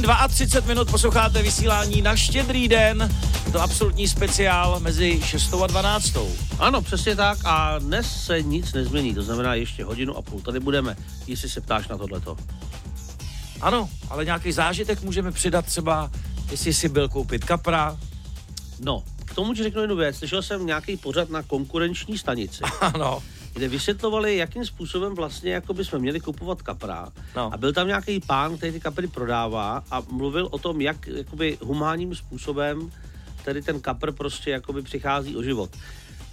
Hodin 32 minut posloucháte vysílání na štědrý den. Je to absolutní speciál mezi 6 a 12. Ano, přesně tak a dnes se nic nezmění, to znamená ještě hodinu a půl. Tady budeme, jestli se ptáš na tohleto. Ano, ale nějaký zážitek můžeme přidat třeba, jestli si byl koupit kapra. No, k tomu ti řeknu jednu věc. Slyšel jsem nějaký pořad na konkurenční stanici. (laughs) Ano. Kde vysvětlovali, jakým způsobem vlastně jako bychom měli kupovat kapra. No. A byl tam nějaký pán, který ty kapry prodává a mluvil o tom, jak jakoby humánním způsobem tady ten kapr prostě jakoby přichází o život.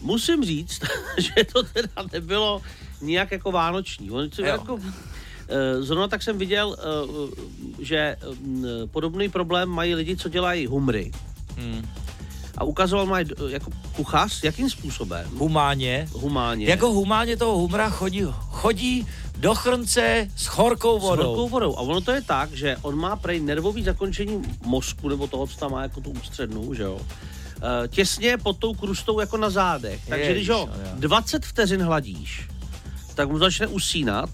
Musím říct, (laughs) že to teda nebylo nijak jako vánoční. On si Jo. jako, eh, Zrovna tak jsem viděl, eh, že mm, podobný problém mají lidi, co dělají humry. Hmm. A ukazoval mají jako kuchař, jakým způsobem. Humánně. Humánně. Jako humánně toho humra chodí, chodí do chrnce s horkou S vodou. horkou vodou. A ono to je tak, že on má prej nervový zakončení mozku, nebo toho, co tam má jako tu ústřednou, že jo. Eh, Těsně pod tou krustou jako na zádech. Takže když ho Ježiš, ale 20 vteřin hladíš, tak mu začne usínat.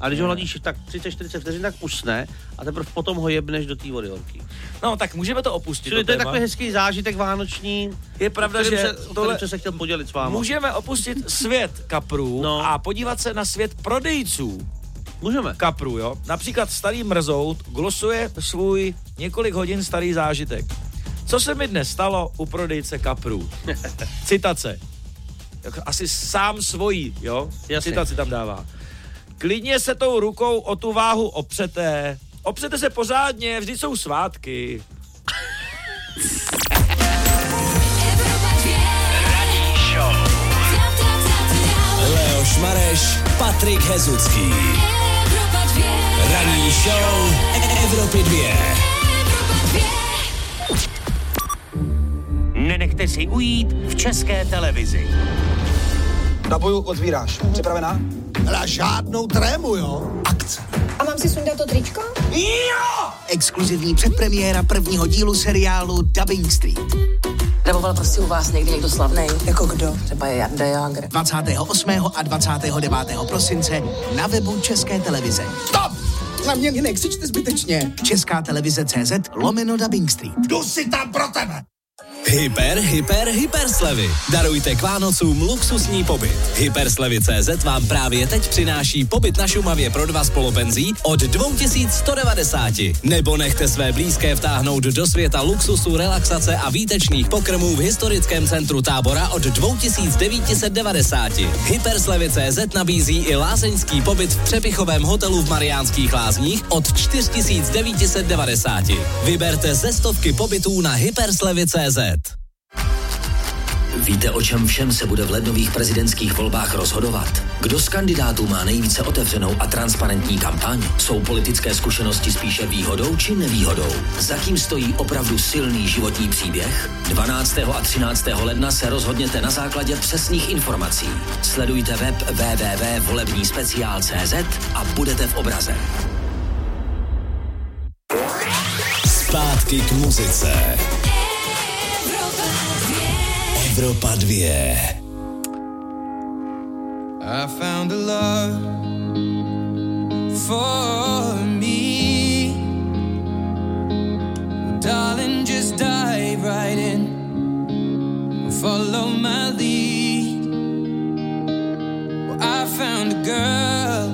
A když ho Je. hladíš tak 30-40 vteřin, tak usne a teprve potom ho jebneš do té vody horký. No, tak můžeme to opustit. Čili to je téma. takový hezký zážitek vánoční. Je pravda, že se, tohle- se chtěl podělit s vámi. Můžeme opustit svět kaprů no. a podívat se na svět prodejců. Můžeme. Kaprů, jo. Například starý mrzout glosuje svůj několik hodin starý zážitek. Co se mi dnes stalo u prodejce kaprů? (laughs) Citace. Asi sám svojí, jo? Jasně. Citaci tam dává. Klidně se tou rukou o tu váhu opřete. Opřete se pořádně, vždyť jsou svátky. Leo Šmareš, Patrik Hezucký. Ranní show Evropy 2. Nenechte si ujít v české televizi. Na boju otvíráš. Připravená? Ale žádnou trému, jo? Akce. A mám si sundat to tričko? Jo! Exkluzivní předpremiéra prvního dílu seriálu Dubbing Street. Daboval prostě u vás někdy někdo slavný. Jako kdo? Třeba je Jarda Jágr. 28. a 29. prosince na webu České televize. Stop! Na mě nekřičte zbytečně. Česká televize CZ lomeno Dubbing Street. Jdu si tam pro tebe! Hyper, hyper, hyperslevy. Darujte k Vánocům luxusní pobyt. Hyperslevy.cz vám právě teď přináší pobyt na Šumavě pro dva spolupenzí od 2190. Nebo nechte své blízké vtáhnout do světa luxusu, relaxace a výtečných pokrmů v historickém centru tábora od 2990. Hyperslevy.cz nabízí i lázeňský pobyt v přepichovém hotelu v Mariánských lázních od 4990. Vyberte ze stovky pobytů na hyperslevy.cz. Víte, o čem všem se bude v lednových prezidentských volbách rozhodovat? Kdo z kandidátů má nejvíce otevřenou a transparentní kampaň? Jsou politické zkušenosti spíše výhodou či nevýhodou? Za kým stojí opravdu silný životní příběh? 12. a 13. ledna se rozhodněte na základě přesných informací. Sledujte web www.volebníspeciál.cz a budete v obraze. Zpátky k muzice. Evropa 2. I found a love for me. Darling, just dive right in follow my lead. Well, I found a girl,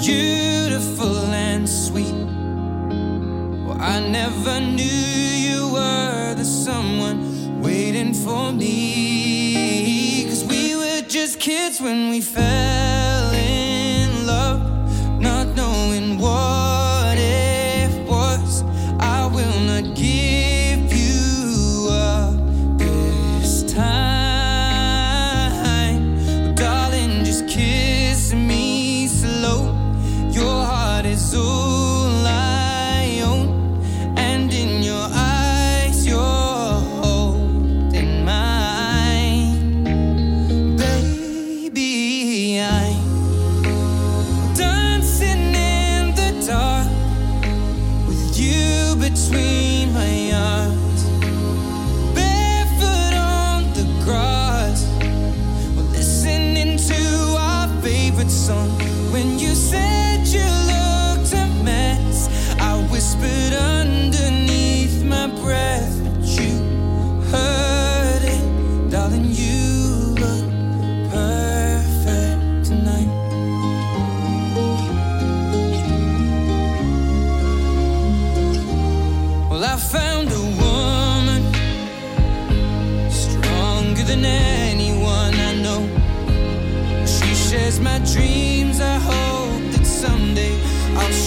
beautiful and sweet. Well, I never knew you were the someone waiting for me. Cause we were just kids when we fell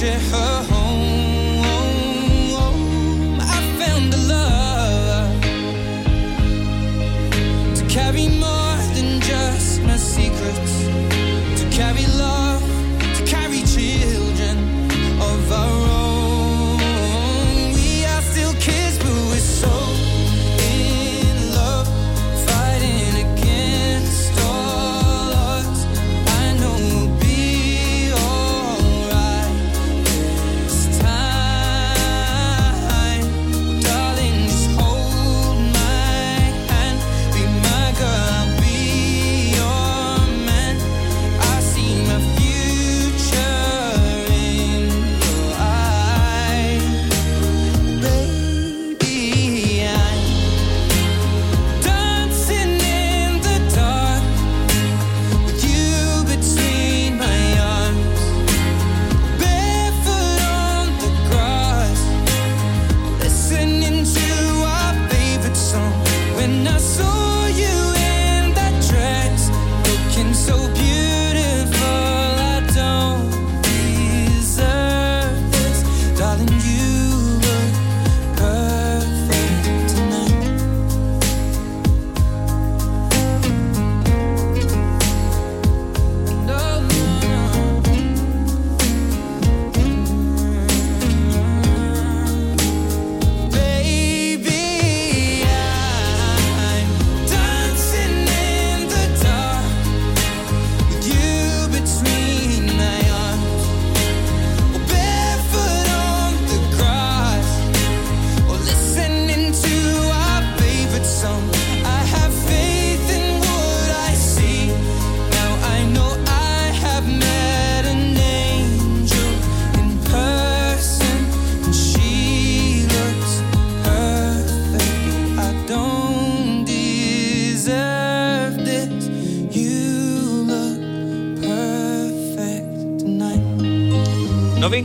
Yeah.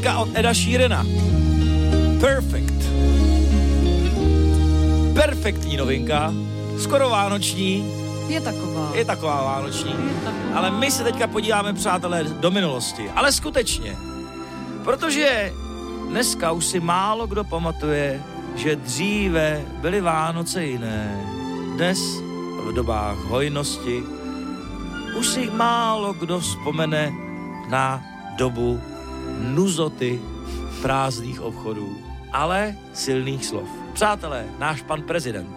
Novinka od Eda Sheerana. Perfect. Perfektní novinka. Skoro vánoční. Je taková. Je taková vánoční. Ale my se teďka podíváme, přátelé, do minulosti. Ale skutečně. Protože dneska už si málo kdo pamatuje, že dříve byly Vánoce jiné. Dnes, v dobách hojnosti, už si málo kdo vzpomene na dobu nuzoty prázdných obchodů, ale silných slov. Přátelé, náš pan prezident,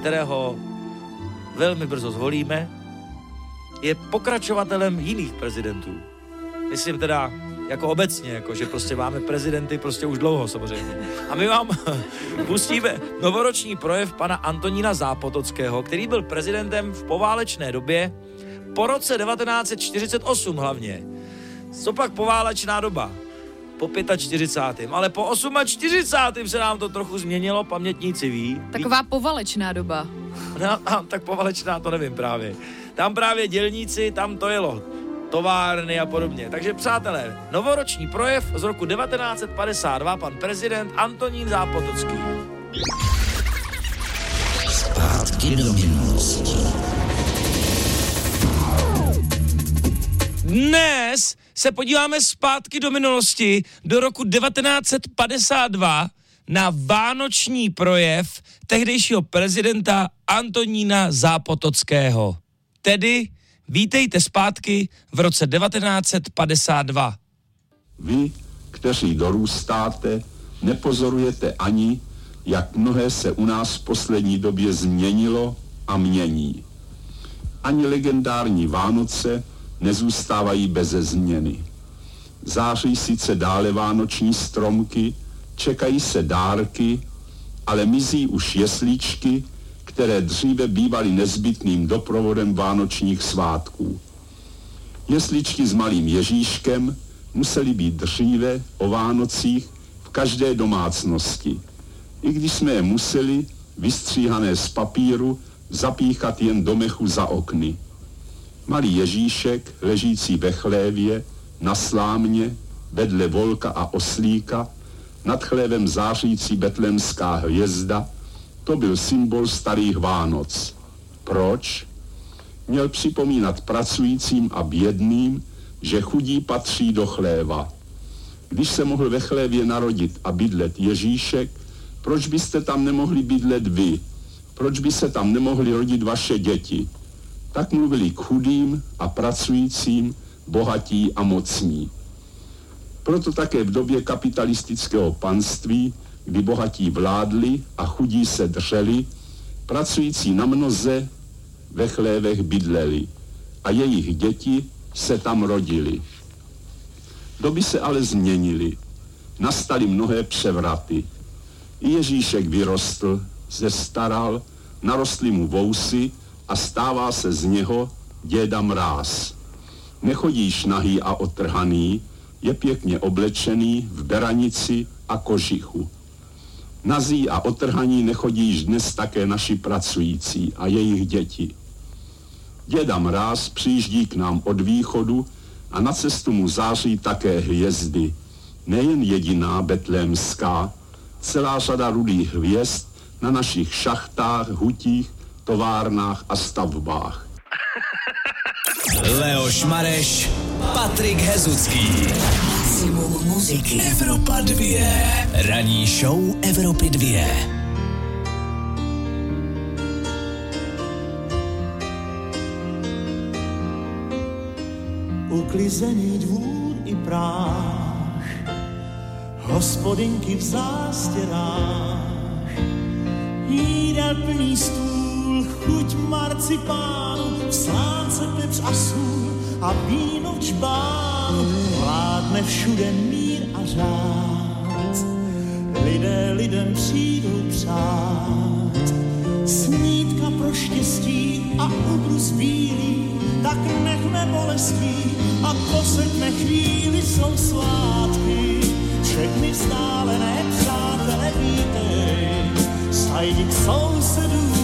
kterého velmi brzo zvolíme, je pokračovatelem jiných prezidentů. Myslím teda jako obecně, jako že prostě máme prezidenty prostě už dlouho samozřejmě. A my vám (laughs) pustíme novoroční projev pana Antonína Zápotockého, který byl prezidentem v poválečné době po roce 1948 hlavně. Co pak poválečná doba? Po 45. Ale po 48. se nám to trochu změnilo, pamětníci ví. Taková povalečná doba. No, a, tak povalečná to nevím právě. Tam právě dělníci, tam to jelo. Továrny a podobně. Takže přátelé, novoroční projev z roku 1952, pan prezident Antonín Zápotocký. Zpátky do minulosti. Dnes se podíváme zpátky do minulosti, do roku 1952, na vánoční projev tehdejšího prezidenta Antonína Zápotockého. Tedy vítejte zpátky v roce 1952. Vy, kteří dorůstáte, nepozorujete ani, jak mnohé se u nás v poslední době změnilo a mění. Ani legendární Vánoce nezůstávají beze změny. Září sice dále vánoční stromky, čekají se dárky, ale mizí už jeslíčky, které dříve bývaly nezbytným doprovodem vánočních svátků. Jesličky s malým Ježíškem musely být dříve o Vánocích v každé domácnosti. I když jsme je museli, vystříhané z papíru, zapíchat jen do mechu za okny. Malý Ježíšek, ležící ve chlévě, na slámě, vedle volka a oslíka, nad chlévem zářící betlemská hvězda, to byl symbol starých Vánoc. Proč? Měl připomínat pracujícím a bědným, že chudí patří do chléva. Když se mohl ve chlévě narodit a bydlet Ježíšek, proč byste tam nemohli bydlet vy? Proč by se tam nemohli rodit vaše děti? Tak mluvili k chudým a pracujícím, bohatí a mocní. Proto také v době kapitalistického panství, kdy bohatí vládli a chudí se drželi, pracující na mnoze ve chlévech bydleli a jejich děti se tam rodili. Doby se ale změnily. Nastaly mnohé převraty. Ježíšek vyrostl, zestaral, narostly mu vousy a stává se z něho děda mráz. Nechodíš nahý a otrhaný, je pěkně oblečený v beranici a kožichu. Nazí a otrhaní nechodíš dnes také naši pracující a jejich děti. Děda Mráz přijíždí k nám od východu a na cestu mu září také hvězdy. Nejen jediná betlémská, celá řada rudých hvězd na našich šachtách, hutích, továrnách a stavbách. Leoš Mareš, Patrik Hezucký. Maximum muziky. Evropa 2. Ranní show Evropy 2. Uklizený dvůr i práh, hospodinky v zástěrách, jídel plný stůl, chuť marcipánu, v slánce pepř a sůl a víno v čbánu, vládne všude mír a řád. Lidé lidem přijdou přát, snídka pro štěstí a ubrus bílý, tak nechme bolestí a poseďme chvíli, jsou svátky. Všechny vzdálené přátelé vítej, sajdi k sousedům,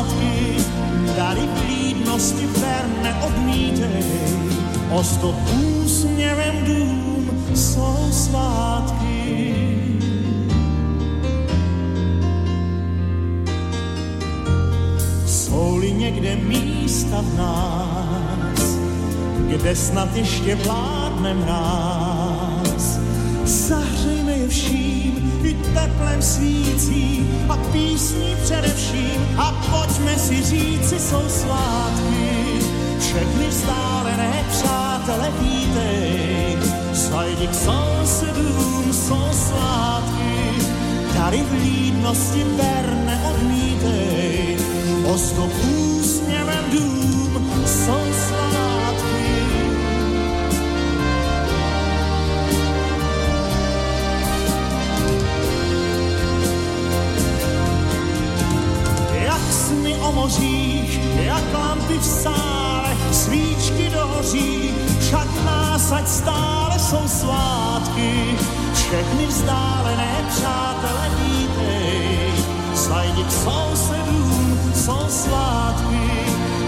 svátky. Dary vlídnosti ver neodmítej, ozdób úsměvem dům, jsou svátky. Jsou-li někde místa v nás, kde snad ještě vládne mráz, vším, i teplem svící a písní především a pojďme si říci, jsou svátky. Všechny vzdálené přátele vítej, zajdi k sousedům, jsou svátky. Dary vlídnosti ber neodmítej, ozdób lampy v sále, svíčky dohoří, však nás ať stále jsou svátky, všechny vzdálené přátelé vítej, slajdi k sousedům, jsou svátky,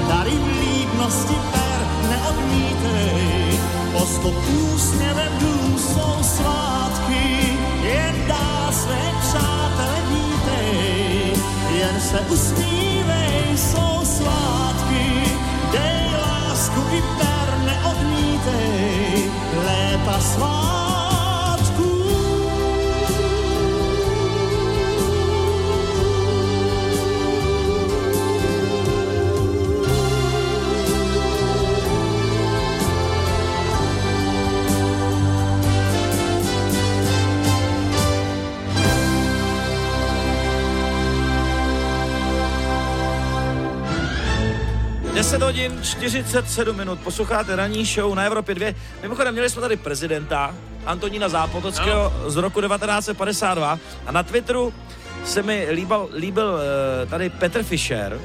dary vlídnosti per neodmítej, postup úsměvem dům jsou svátky, jen dá své přátele vítej, jen se usmívej, jsou svátky, dej lásku i per neodmítej, léta svá. 10 hodin 47 minut, posloucháte ranní show na Evropě 2. Mimochodem, měli jsme tady prezidenta Antonína Zápotockého no. z roku 1952 a na Twitteru se mi líbal, líbil eh, tady Petr Fischer,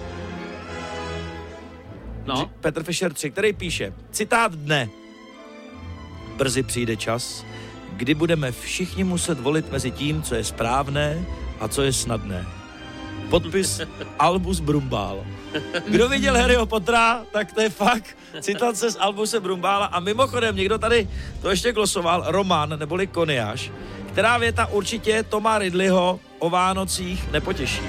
no. Petr Fischer 3, který píše, citát dne, brzy přijde čas, kdy budeme všichni muset volit mezi tím, co je správné a co je snadné. Podpis (laughs) Albus Brumbál. (laughs) Kdo viděl Harryho Pottera, tak to je fakt citace z Albuse Brumbála. A mimochodem, někdo tady to ještě glosoval, Roman, neboli Koniáš, která věta určitě Toma Ridleyho o Vánocích nepotěší.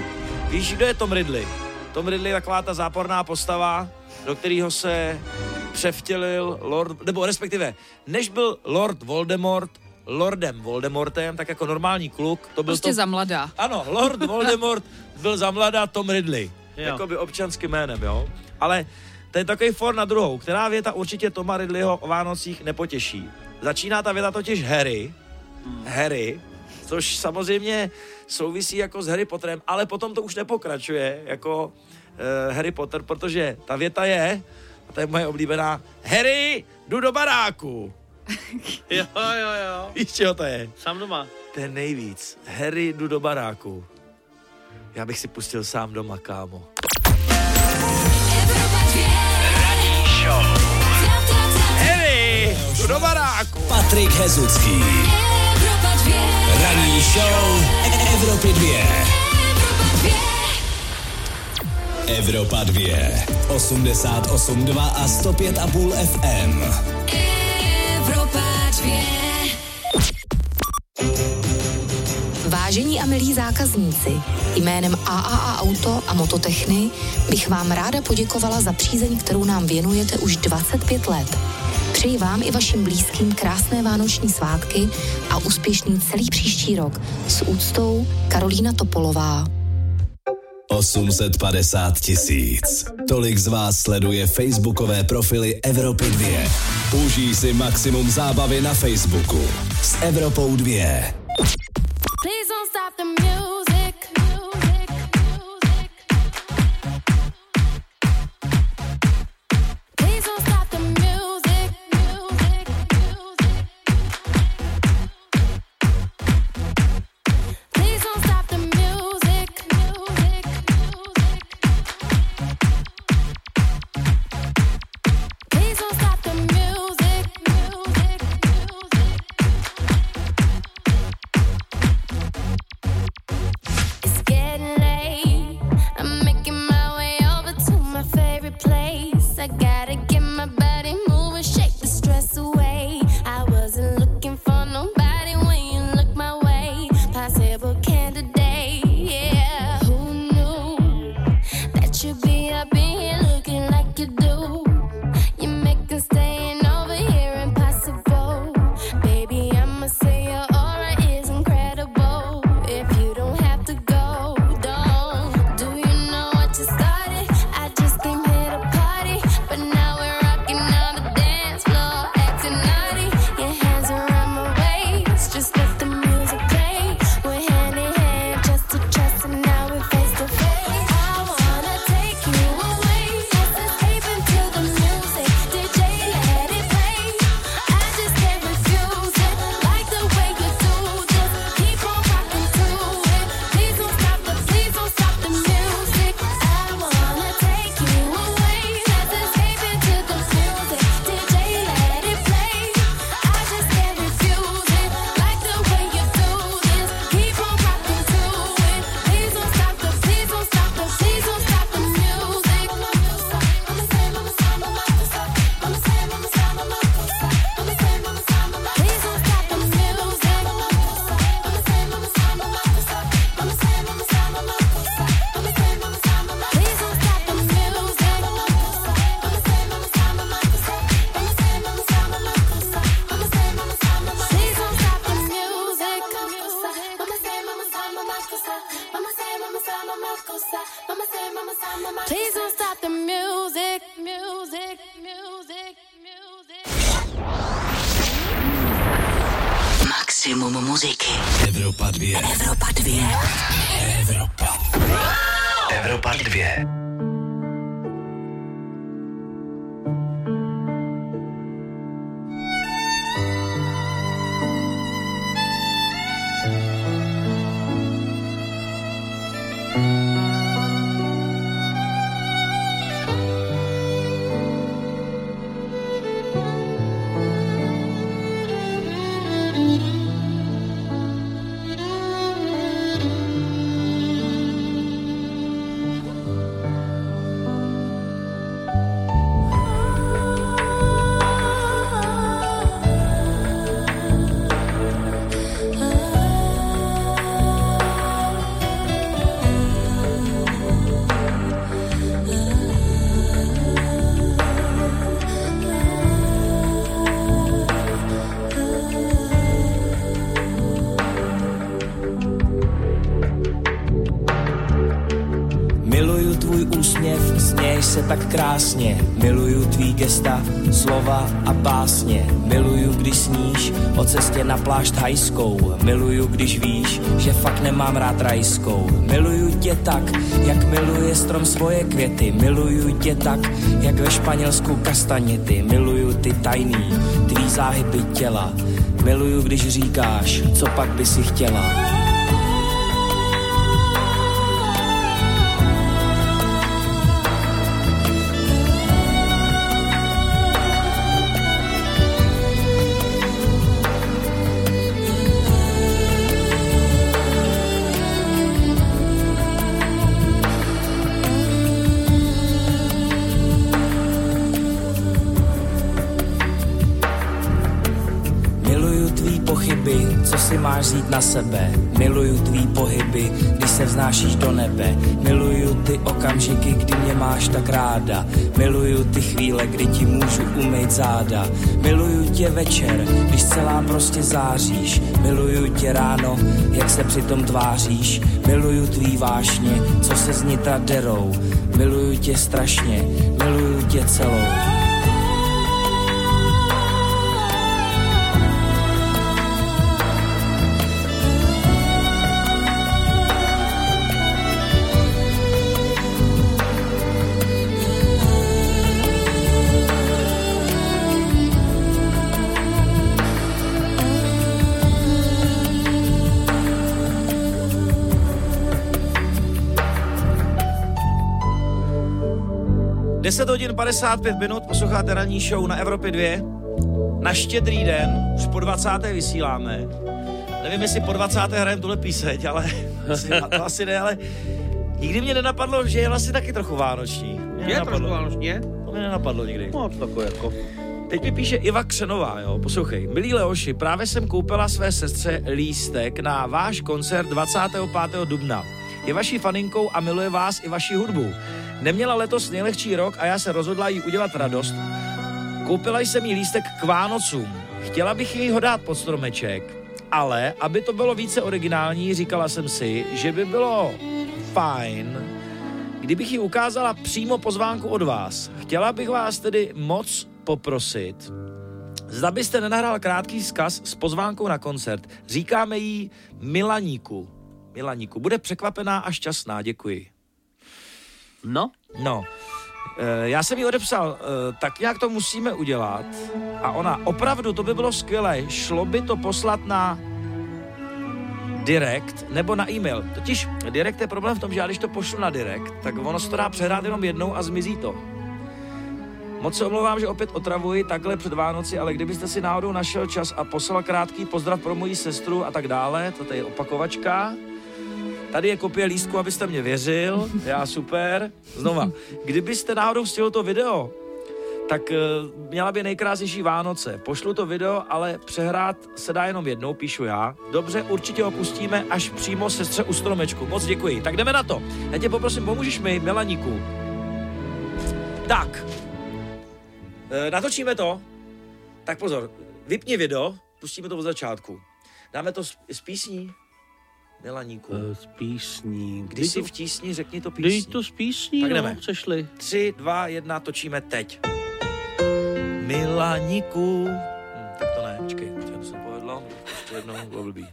Víš, kdo je Tom Ridley? Tom Ridley je taková ta záporná postava, do kterého se převtělil Lord, nebo respektive, než byl Lord Voldemort, Lordem Voldemortem, tak jako normální kluk, to byl Prostě to... za mladá. Ano, Lord (laughs) Voldemort byl za mladá Tom Ridley. Jo. Jakoby občanským jménem, jo. Ale to je takový for na druhou. Která věta určitě Toma Ridleyho o Vánocích nepotěší? Začíná ta věta totiž Harry. Harry, což samozřejmě souvisí jako s Harry Potterem, ale potom to už nepokračuje jako uh, Harry Potter, protože ta věta je, a to je moje oblíbená, Harry, jdu do baráku. (laughs) Jo, jo, jo. Víš, čeho to je? Sám doma. To je nejvíc. Harry, jdu do baráku. Já bych si pustil sám doma, kámo. Harry, jdu do baráku. Patrik Hezucký. Ranní show Evropy 2. Evropa 2. 88,2 a 105,5 FM. Evropa 2. Vážení a milí zákazníci, jménem AAA Auto a Mototechny bych vám ráda poděkovala za přízeň, kterou nám věnujete už 25 let. Přeji vám i vašim blízkým krásné vánoční svátky a úspěšný celý příští rok. S úctou Karolína Topolová. 850 tisíc. Tolik z vás sleduje facebookové profily Evropy 2. Užij si maximum zábavy na Facebooku s Evropou 2. gesta, slova a básně. Miluju, když sníš o cestě na plášť hajskou. Miluju, když víš, že fakt nemám rád rajskou. Miluju tě tak, jak miluje strom svoje květy. Miluju tě tak, jak ve Španělsku kastaněty. Miluju ty tajný, tvý záhyby těla. Miluju, když říkáš, co pak by si chtěla. Sebe. Miluju tvý pohyby, když se vznášíš do nebe. Miluju ty okamžiky, kdy mě máš tak ráda. Miluju ty chvíle, kdy ti můžu umýt záda. Miluju tě večer, když celá prostě záříš. Miluju tě ráno, jak se přitom tváříš. Miluju tvý vášně, co se z nitra derou. Miluju tě strašně, miluju tě celou. Deset hodin 55 minut, posloucháte ranní show na Evropě 2. Na štědrý den, už po 20. vysíláme. Nevím, jestli po 20. hrajeme tuhle píseň, ale (laughs) asi, to asi ne, ale nikdy mě nenapadlo, že je vlastně taky trochu vánoční. Mě Je nenapadlo. trošku vánoční, je? To mě nenapadlo nikdy. No, to takové jako... Teď mi píše Iva Křenová, jo, poslouchej. Milí Leoši, právě jsem koupila své sestře lístek na váš koncert 25. dubna. Je vaší faninkou a miluje vás i vaši hudbu. Neměla letos nejlehčí rok a já se rozhodla jí udělat radost. Koupila jsem jí lístek k Vánocům. Chtěla bych jí ho dát pod stromeček, ale aby to bylo více originální, říkala jsem si, že by bylo fajn, kdybych ji ukázala přímo pozvánku od vás. Chtěla bych vás tedy moc poprosit, zda byste nenahrál krátký vzkaz s pozvánkou na koncert. Říkáme jí Milaníku. Milaníku. Bude překvapená a šťastná, děkuji. No? No. Eh, Já jsem jí odepsal, eh, tak nějak to musíme udělat. A ona, opravdu, to by bylo skvělé. Šlo by to poslat na direct nebo na e-mail. Totiž direct je problém v tom, že já když to pošlu na direct, tak ono se to dá přehrát jenom jednou a zmizí to. Moc se omlouvám, že opět otravuji takhle před Vánoci, ale kdybyste si náhodou našel čas a poslal krátký pozdrav pro moji sestru a tak dále, to je opakovačka. Tady je kopie lístku, abyste mě věřil. Já super. Znova, kdybyste náhodou stihl to video, tak eh, měla by nejkrásnější Vánoce. Pošlu to video, ale přehrát se dá jenom jednou, píšu já. Dobře, určitě ho pustíme až přímo sestře u stromečku. Moc děkuji. Tak jdeme na to. Já tě poprosím, pomůžeš mi, Melaníku. Tak. E, natočíme to. Tak pozor, vypni video, pustíme to od začátku. Dáme to s, s písní. Milaníku. Eh, Z písní. Když jsi to- v tísni, řekni to písní. to z písní, Tak no, jdeme. přešli. Tři, dva, jedna, točíme teď. Milaníku. Hm, tak to ne, počkej, to se povedlo. Ještě jednou, bylo blbý.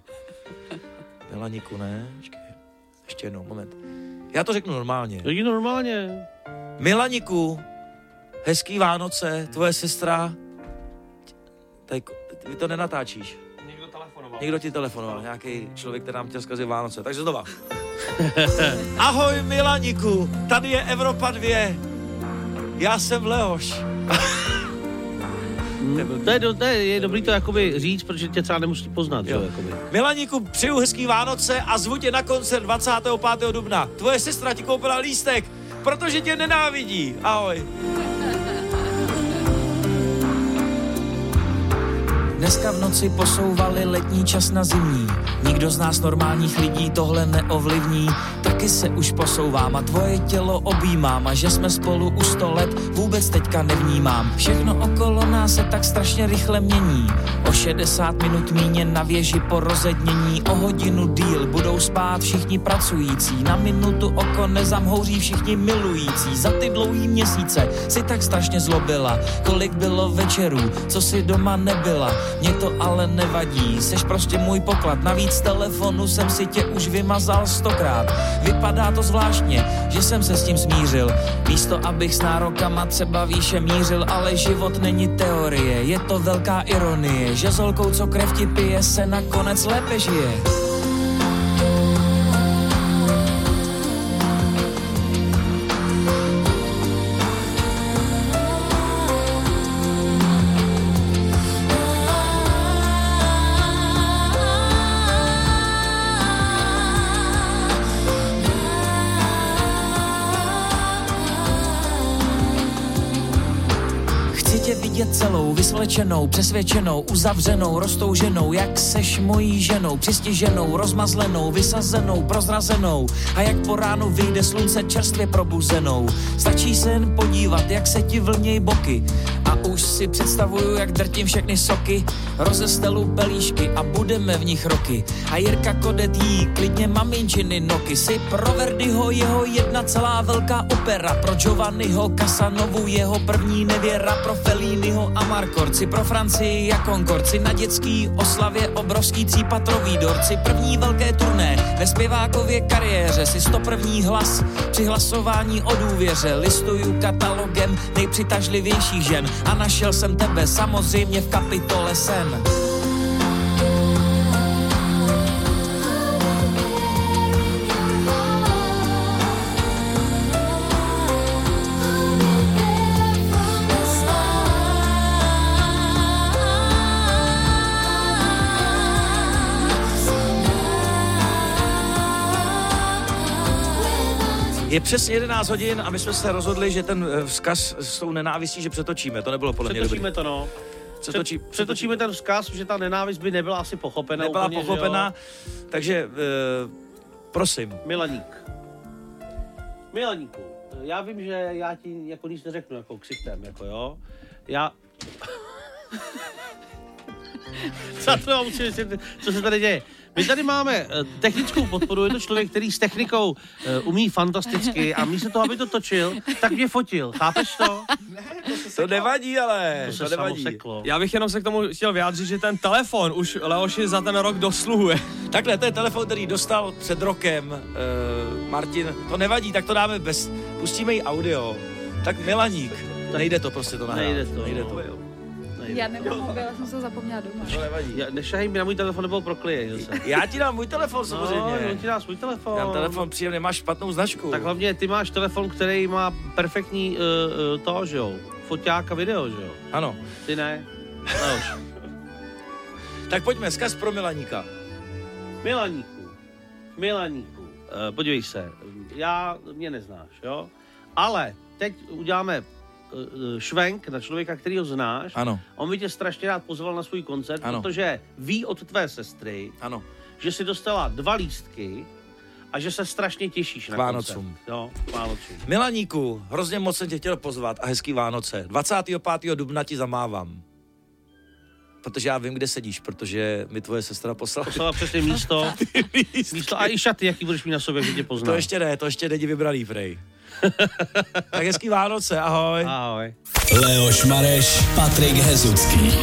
Milaníku, ne, počkej. Ještě jednou, moment. Já to řeknu normálně. Řekni normálně. Milaníku, hezký Vánoce, tvoje sestra. Tady, vy to nenatáčíš. Někdo telefonoval. Někdo ti telefonoval, nějaký člověk, který nám chtěl zkazit Vánoce. Takže znova. (laughs) Ahoj Milaníku, tady je Evropa 2. Já jsem Leoš. (laughs) To je, do, to je, je dobrý to jakoby říct, protože tě třeba nemusí poznat, jo jakoby. Milaníku, přeju hezký Vánoce a zvu tě na koncert 25. dubna. Tvoje sestra ti koupila lístek, protože tě nenávidí. Ahoj. Dneska v noci posouvali letní čas na zimní. Nikdo z nás normálních lidí tohle neovlivní. Taky se už posouvám a tvoje tělo objímám a že jsme spolu u sto let vůbec teďka nevnímám. Všechno okolo nás se tak strašně rychle mění. O 60 minut míně na věži po rozednění, o hodinu díl budou spát všichni pracující. Na minutu oko nezamhouří všichni milující. Za ty dlouhý měsíce si tak strašně zlobila, kolik bylo večerů, co si doma nebyla. Mě to ale nevadí, seš prostě můj poklad. Navíc z telefonu jsem si tě už vymazal stokrát. Vypadá to zvláštně, že jsem se s tím smířil. Místo abych s nárokama třeba výše mířil, ale život není teorie, je to velká ironie, že s holkou, co krev ti pije, se nakonec lépe žije. Celou, vysvlečenou, přesvědčenou, uzavřenou, roztouženou, jak seš mojí ženou, přistiženou, rozmazlenou, vysazenou, prozrazenou a jak po ránu vyjde slunce čerstvě probuzenou. Stačí se jen podívat, jak se ti vlněj boky a už si představuju, jak drtím všechny soky, rozestelu pelíšky a budeme v nich roky. A Jirka Kodet jí klidně maminčiny noky, si pro Verdiho jeho jedna celá velká opera, pro Giovanniho Casanovu jeho první nevěra, pro Felliniho a Markorci, pro Francii a Concordci, na dětský oslavě obrovský třípatrový dorci, první velké turné ve zpěvákově kariéře, si 101. hlas při hlasování o důvěře, listuju katalogem nejpřitažlivějších žen a našel jsem tebe samozřejmě v kapitole sen. Je přesně 11 hodin a my jsme se rozhodli, že ten eh, vzkaz s tou nenávistí, že přetočíme. To nebylo podle mě Přetočíme dobrý. to, no. Přetočí, Přetočíme ten vzkaz, že ta nenávist by nebyla asi pochopena nebyla úplně, pochopena, takže uh, prosím. Milaník. Milaníku, já vím, že já ti jako nic neřeknu jako ksichtem, jako jo. Já... (laughs) Co to co se tady děje? My tady máme eh, technickou podporu, je to člověk, který s technikou eh, umí fantasticky a místo toho, aby to točil, tak mě fotil. Chápeš to? To nevadí, ale To se to nevadí. samoseklo. Já bych jenom se k tomu chtěl vyjádřit, že ten telefon už Leoši za ten rok dosluhuje. Takhle, to je telefon, který dostal před rokem uh, Martin. To nevadí, tak to dáme bez... Pustíme jí audio. Tak Milaník. Nejde to prostě to nahrát. Nejde to, Nejde no. Já nemám mobil, já jsem se zapomněla doma. To nevadí. Já, nešahej mi na můj telefon, nebo proklijej zase. (laughs) Já ti dám můj telefon samozřejmě. No, on ti dá svůj telefon. Já mám telefon příjemně, máš špatnou značku. Tak hlavně ty máš telefon, který má perfektní uh, to, že jo? Foťák a video, že jo? Ano. Ty ne? Leoš. (laughs) Tak pojďme, zkaz pro Milaníka. Milaníku, Milaníku, uh, podívej se, já, mě neznáš, jo? Ale teď uděláme švenk na člověka, který ho znáš. Ano. On by tě strašně rád pozval na svůj koncert, Ano. protože ví od tvé sestry, ano. že si dostala dva lístky a že se strašně těšíš na Vánocům. koncert. Jo, Vánocům. Milaníku, hrozně moc jsem tě chtěl pozvat a hezký Vánoce. 25. dubna ti zamávám. protože já vím, kde sedíš, protože mi tvoje sestra poslala. Poslala přesně místo, (laughs) místo a i šaty, jaký budeš mít na sobě, že tě poznám. To ještě ne, to ještě není vybraný, prej. Tak hezký Vánoce, ahoj. Ahoj. Leoš Mareš, Patrik Hezucký.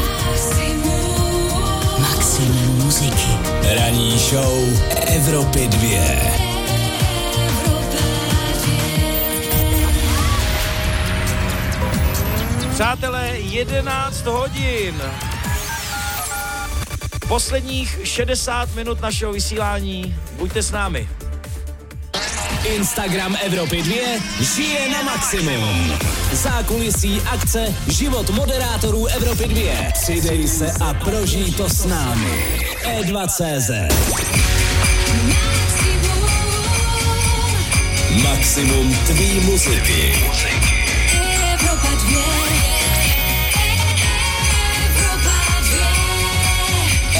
Maximum muziky. Ranní show Evropy 2. Přátelé, 11 hodin. Posledních 60 minut našeho vysílání. Buďte s námi. Instagram Evropy 2 žije na maximum. Zákulisí akce Život moderátorů Evropy 2. Přidej se a prožij to s námi. E E2CZ Maximum tvý muziky. Evropa 2.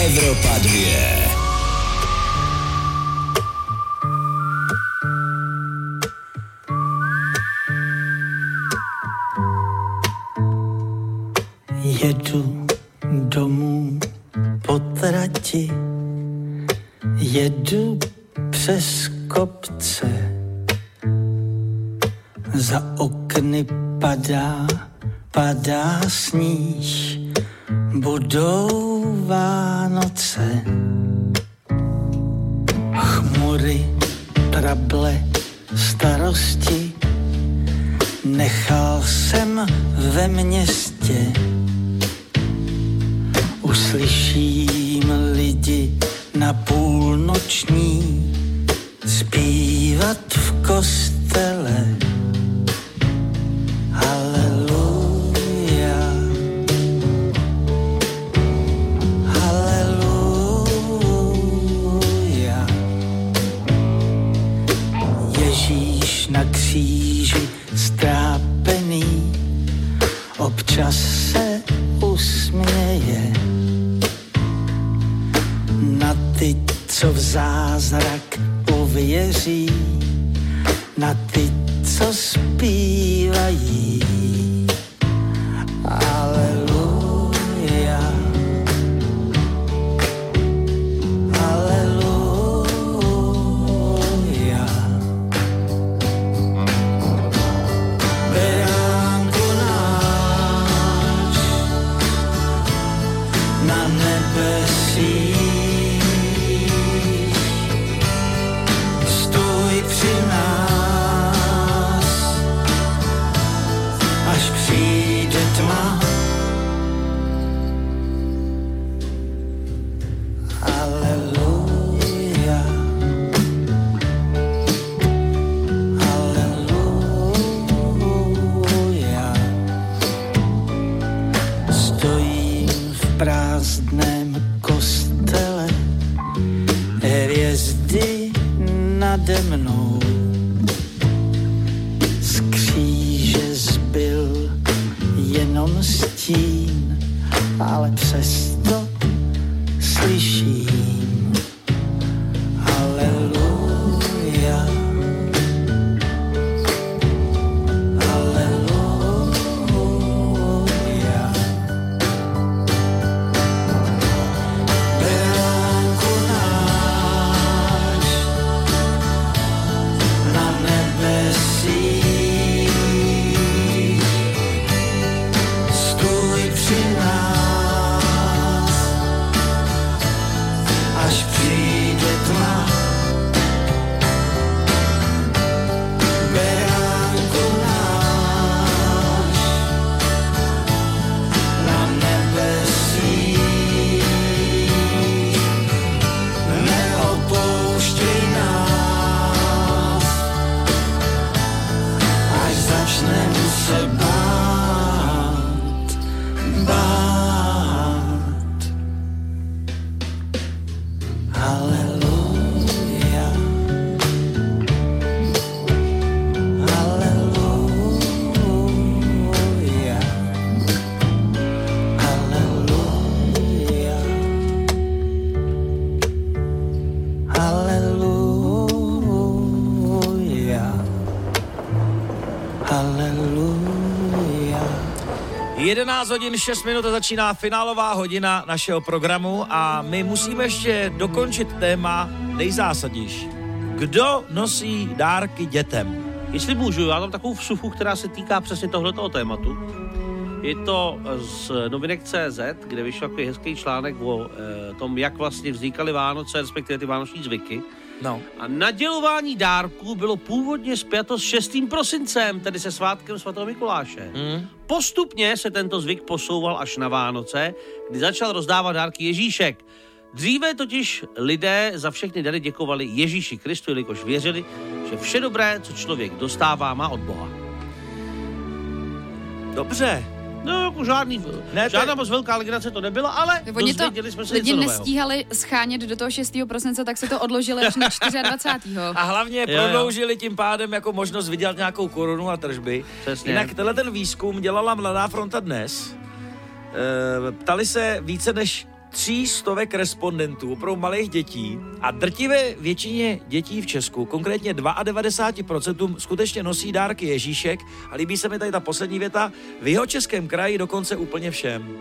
Evropa 2. Jedu domů po trati, jedu přes kopce. Za okny padá, padá sníh, budou Vánoce. Chmury, trable, starosti, nechal jsem ve městě. Uslyším lidi na půlnoční zpívat v kostele. 11 hodin 6 minut a začíná finálová hodina našeho programu a my musíme ještě dokončit téma nejzásadnější. Kdo nosí dárky dětem? Jestli můžu, já mám takovou vsuchu, která se týká přesně tohletoho tématu. Je to z novinek CZ, kde vyšel takový hezký článek o e, tom, jak vlastně vznikaly Vánoce, respektive ty vánoční zvyky. No. A nadělování dárků bylo původně spjato s 6. prosincem, tedy se svátkem svatého Mikuláše. Mm. Postupně se tento zvyk posouval až na Vánoce, kdy začal rozdávat dárky Ježíšek. Dříve totiž lidé za všechny dary děkovali Ježíši Kristu, jelikož věřili, že vše dobré, co člověk dostává, má od Boha. Dobře. No, jako žádný, ne, žádná moc velká legrace to nebyla, ale Oni to jsme se lidi nestíhali schánět do toho 6. prosince, tak se to odložili až na (laughs) 24. A hlavně Jo, jo. prodloužili tím pádem jako možnost vydělat nějakou korunu a tržby. Přesně. Jinak tenhle ten výzkum dělala Mladá fronta dnes. E, ptali se více než tří stovek respondentů, opravdu malých dětí a drtivé většině dětí v Česku, konkrétně 92% skutečně nosí dárky Ježíšek a líbí se mi tady ta poslední věta, v jeho českém kraji dokonce úplně všem. (laughs)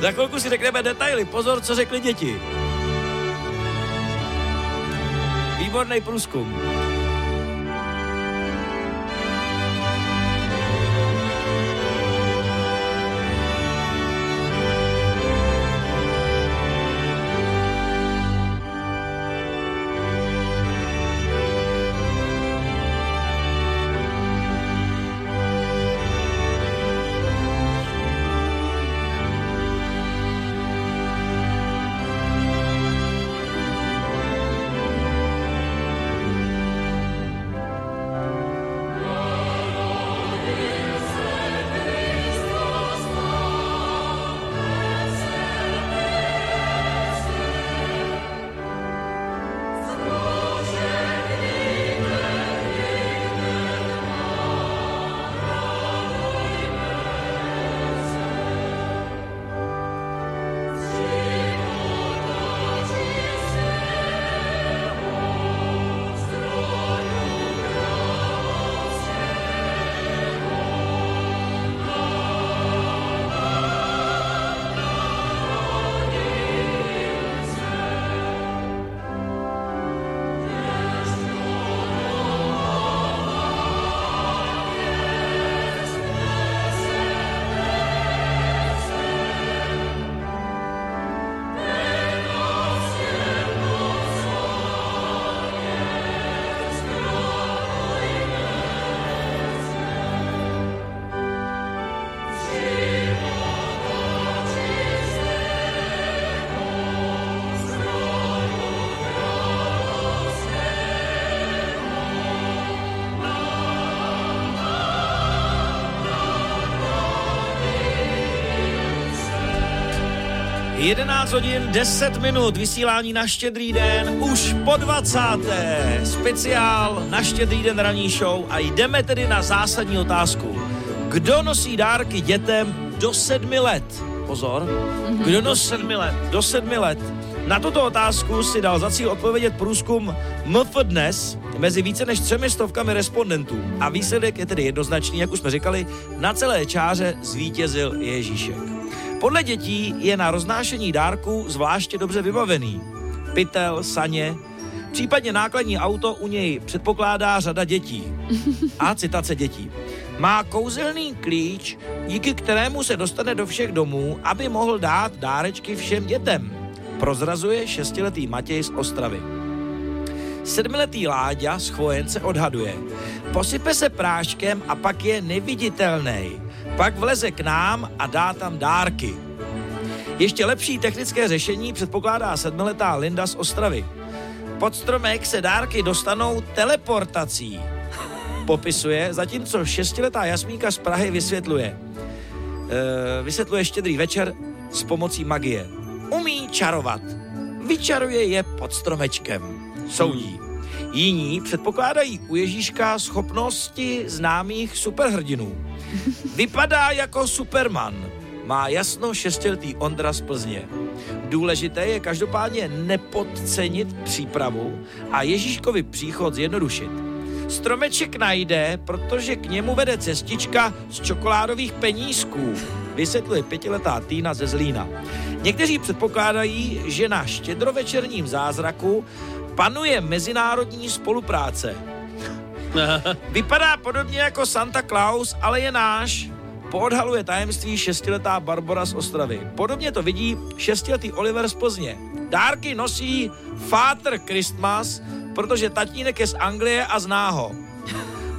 Za chvilku si řekneme detaily. Pozor, co řekli děti. Výborný průzkum. 11 hodin 10 minut, vysílání na štědrý den, už po 20. Speciál na štědrý den ranní show a jdeme tedy na zásadní otázku. Kdo nosí dárky dětem do sedmi let? Pozor. Kdo nosí sedmi let? Do sedmi let. Na tuto otázku si dal za cíl odpovědět průzkum MF dnes mezi více než třemi stovkami respondentů. A výsledek je tedy jednoznačný, jak už jsme říkali, na celé čáře zvítězil Ježíšek. Podle dětí je na roznášení dárků zvláště dobře vybavený. Pytel, saně, případně nákladní auto u něj předpokládá řada dětí. A citace dětí. Má kouzelný klíč, díky kterému se dostane do všech domů, aby mohl dát dárečky všem dětem. Prozrazuje šestiletý Matěj z Ostravy. Sedmiletý Láďa z Chvojence odhaduje. Posype se práškem a pak je neviditelný. Pak vleze k nám a dá tam dárky. Ještě lepší technické řešení předpokládá sedmiletá Linda z Ostravy. Pod stromek se dárky dostanou teleportací. Popisuje, zatímco šestiletá Jasmínka z Prahy vysvětluje. E, vysvětluje štědrý večer s pomocí magie. Umí čarovat. Vyčaruje je pod stromečkem. Soudí. Jiní předpokládají u Ježíška schopnosti známých superhrdinů. (laughs) Vypadá jako Superman. Má jasno šestiletý Ondra z Plzně. Důležité je každopádně nepodcenit přípravu a Ježíškovi příchod zjednodušit. Stromeček najde, protože k němu vede cestička z čokoládových penízků, vysvětluje pětiletá Týna ze Zlína. Někteří předpokládají, že na štědrovečerním zázraku panuje mezinárodní spolupráce. (laughs) Vypadá podobně jako Santa Claus, ale je náš. Poodhaluje tajemství šestiletá Barbara z Ostravy. Podobně to vidí šestiletý Oliver z Plzně. Dárky nosí Father Christmas, protože tatínek je z Anglie a zná ho.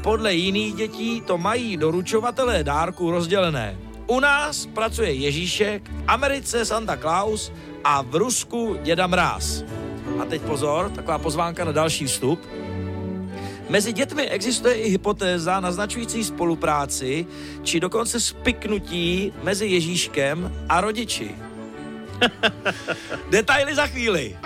Podle jiných dětí to mají doručovatelé dárků rozdělené. U nás pracuje Ježíšek, v Americe Santa Claus a v Rusku Děda Mráz. A teď pozor, taková pozvánka na další vstup. Mezi dětmi existuje i hypotéza naznačující spolupráci, či dokonce spiknutí mezi Ježíškem a rodiči. (laughs) Detaily za chvíli.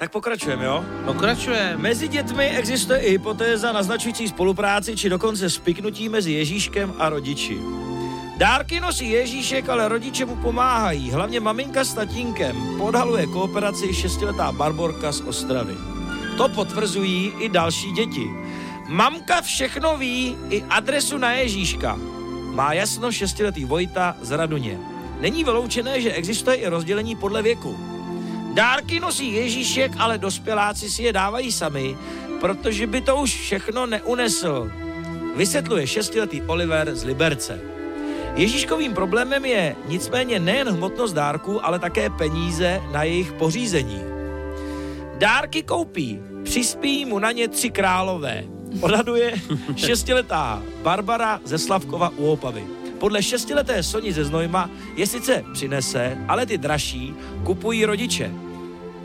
Tak pokračujeme, jo? Pokračujeme. Mezi dětmi existuje i hypotéza naznačující spolupráci či dokonce spiknutí mezi Ježíškem a rodiči. Dárky nosí Ježíšek, ale rodiče mu pomáhají, hlavně maminka s tatínkem. Podhaluje kooperaci šestiletá Barborka z Ostravy. To potvrzují i další děti. Mamka všechno ví, i adresu na Ježíška. Má jasno šestiletý Vojta z Raduně. Není vyloučené, že existuje i rozdělení podle věku. Dárky nosí Ježíšek, ale dospěláci si je dávají sami, protože by to už všechno neunesl. Vysvětluje šestiletý Oliver z Liberce. Ježíškovým problémem je nicméně nejen hmotnost dárků, ale také peníze na jejich pořízení. Dárky koupí, přispějí mu na ně tři králové. Odhaduje (laughs) šestiletá Barbara ze Slavkova u Opavy. Podle šestileté Soni ze Znojma je sice přinese, ale ty dražší kupují rodiče.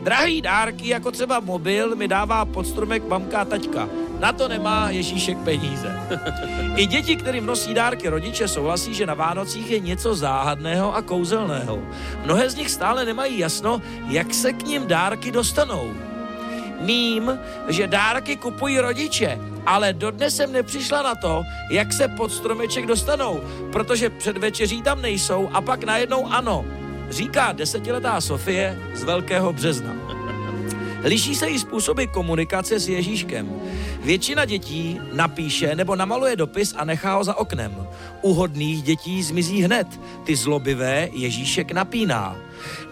Drahý dárky, jako třeba mobil, mi dává pod stromek mamka a taťka. Na to nemá Ježíšek peníze. (laughs) I děti, kterým nosí dárky rodiče, souhlasí, že na Vánocích je něco záhadného a kouzelného. Mnohé z nich stále nemají jasno, jak se k ním dárky dostanou. Mím, že dárky kupují rodiče, ale dodnes jsem nepřišla na to, jak se pod stromeček dostanou, protože před večeří tam nejsou a pak najednou ano, říká desetiletá Sofie z Velkého března. Liší se i způsoby komunikace s Ježíškem. Většina dětí napíše nebo namaluje dopis a nechá ho za oknem. U hodných dětí zmizí hned, ty zlobivé Ježíšek napíná.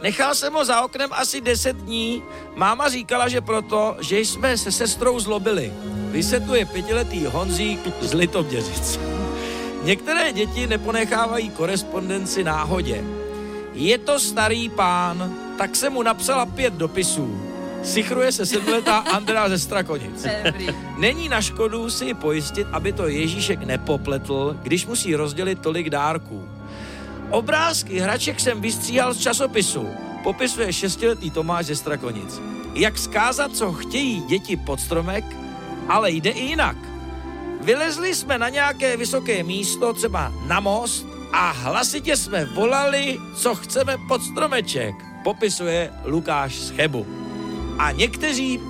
Nechal jsem ho za oknem asi 10 dní. Máma říkala, že proto, že jsme se sestrou zlobili. Vysvětluje pětiletý Honzík z Litoměřic. Některé děti neponechávají korespondenci náhodě. Je to starý pán, tak se mu napsala pět dopisů. Sichruje se sedmletá Andrea ze Strakonic. Není na škodu si ji pojistit, aby to Ježíšek nepopletl, když musí rozdělit tolik dárků. Obrázky hraček jsem vystříhal z časopisu, popisuje šestiletý Tomáš ze Strakonic. Jak zkázat, co chtějí děti pod stromek, ale jde i jinak. Vylezli jsme na nějaké vysoké místo, třeba na most, a hlasitě jsme volali, co chceme pod stromeček, popisuje Lukáš z Chebu. A někteří,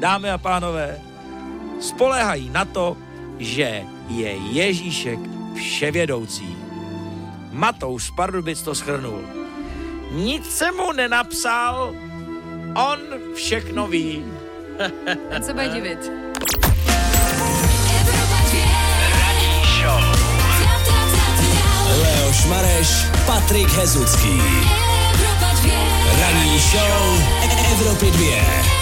dámy a pánové, spolehají na to, že je Ježíšek vševědoucí. Matouš z Pardubic to schrnul. Nic se mu nenapsal, on všechno ví. Ten se bude divit. Leoš Mareš, Patrik Patrik Hezucký. Ranní show Evropy 2.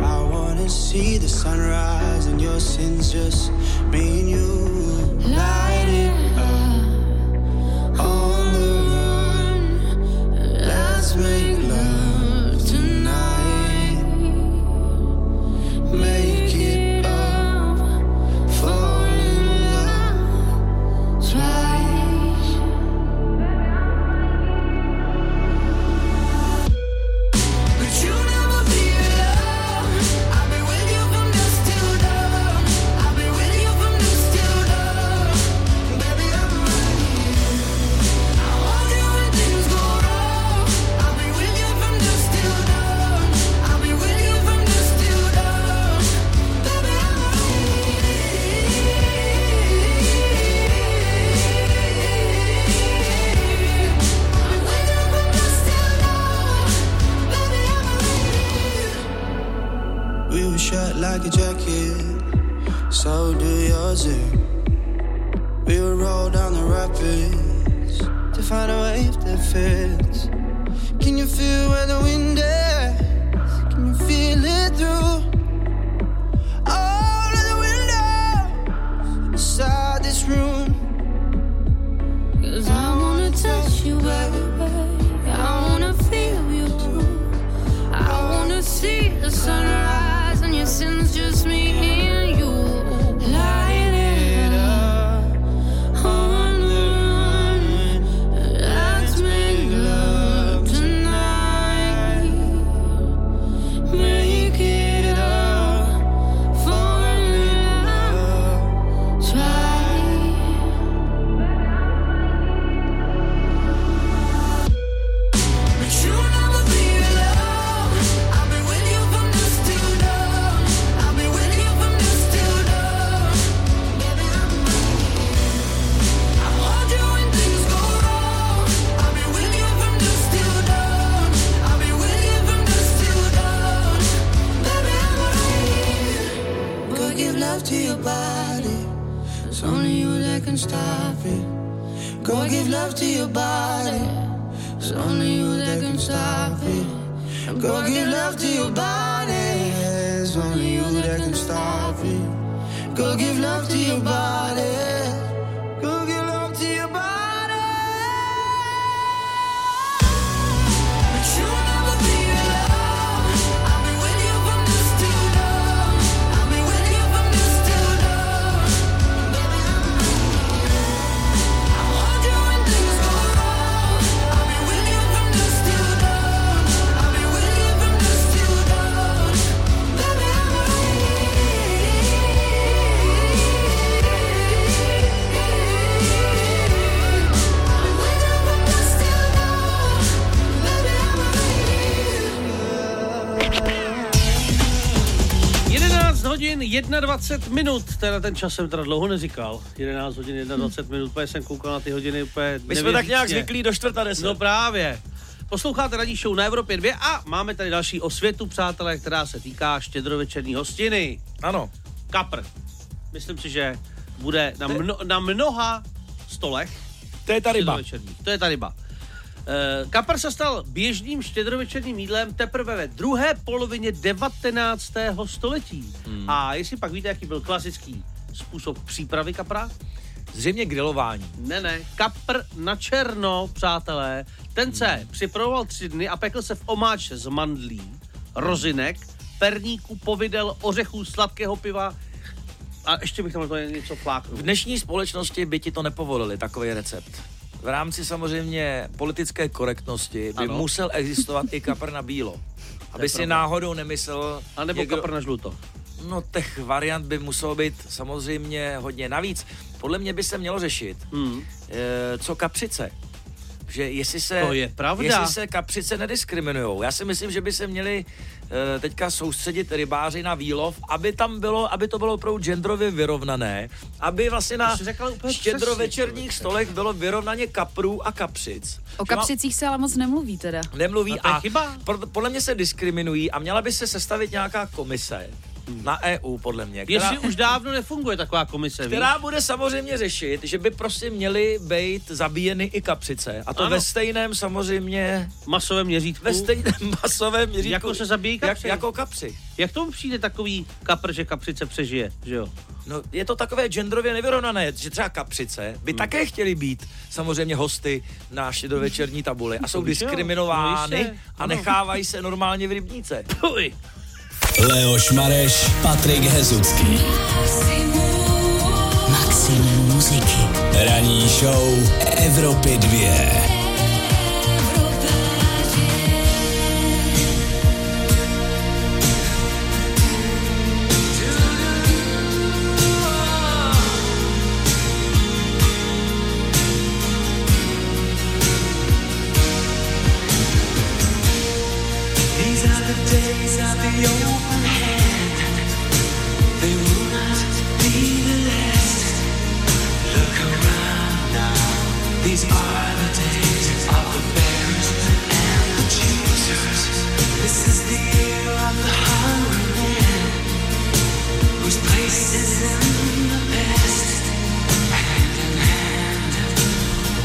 I wanna see the sunrise and your sins just me and you. Light it up 21 minut, teda ten čas jsem teda dlouho neříkal. 11 hodin 21 minut, úplně jsem koukal na ty hodiny úplně My jsme tak nějak zvyklí do čtvrta deset. No právě. Posloucháte radní show na Evropě 2 a máme tady další osvětu, přátelé, která se týká štědrovečerní hostiny. Ano. Kapr. Myslím si, že bude na, mno, na mnoha stolech. To je ta ryba. To je ta ryba. Eh, Kapr se stal běžným štědrovečerním jídlem teprve ve druhé polovině 19. století. Hmm. A jestli pak víte, jaký byl klasický způsob přípravy kapra? Zřejmě grilování. Ne, ne, kapr na černo, přátelé. Ten se připravoval tři dny a pekl se v omáče z mandlí, rozinek, perníku, povidel, ořechů, sladkého piva a ještě bych tam to něco fláknul. V dnešní společnosti by ti to nepovolili, takový recept. V rámci samozřejmě politické korektnosti by Ano. musel existovat i kapr na bílo. (laughs) Aby si pravda. náhodou nemyslel... A nebo kapr na žluto. No těch variant by muselo být samozřejmě hodně. Navíc, podle mě by se mělo řešit, hmm. e, co kapřice. Že jestli se, To je pravda. jestli se kapřice nediskriminují. Já si myslím, že by se měli e, teďka soustředit rybáři na výlov, aby tam bylo, aby to bylo opravdu genderově vyrovnané, aby vlastně na štědrovečerních stolech bylo vyrovnaně kaprů a kapřic. O má- kapřicích se ale moc nemluví teda. Nemluví No to je a chyba. Podle mě se diskriminují a měla by se sestavit nějaká komise na EU, podle mě, která, Jestli už dávno nefunguje taková komise, která víš? bude samozřejmě řešit, že by prostě měly být zabíjeny i kapřice. A to Ano. ve stejném samozřejmě, Masovém měřítku. ve stejném (laughs) masovém měřítku. Jako se zabíjí jak, kapři. jako kapři. Jak tomu přijde takový kapr, že kapřice přežije, že jo? No, je to takové genderově nevyrovnané, že třeba kapřice Hmm. by také chtěli být samozřejmě hosty na štědrovečerní tabuli a jsou. No, diskriminovány jistě, a nechávají se normálně v rybníce. Uj. Leoš Mareš, Patrik Hezucký. Maximum muziky. Ranní show Evropy 2.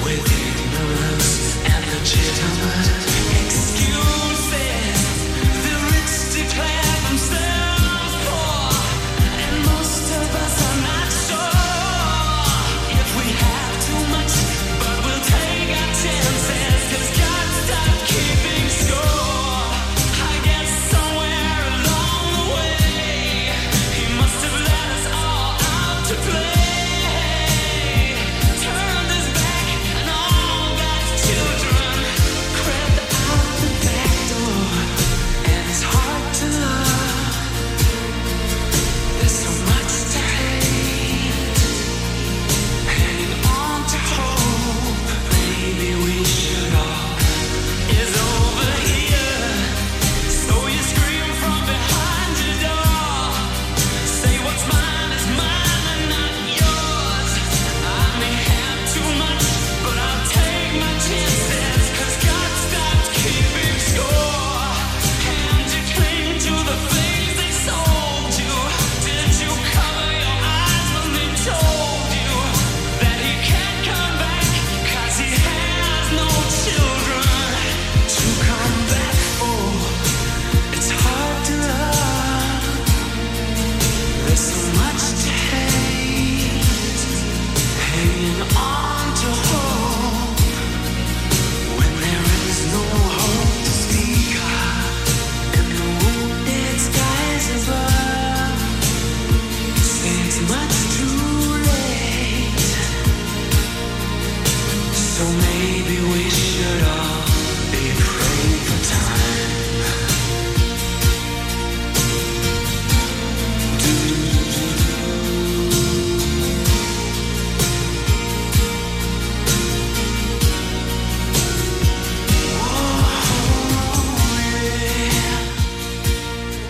With ignorance and legitimate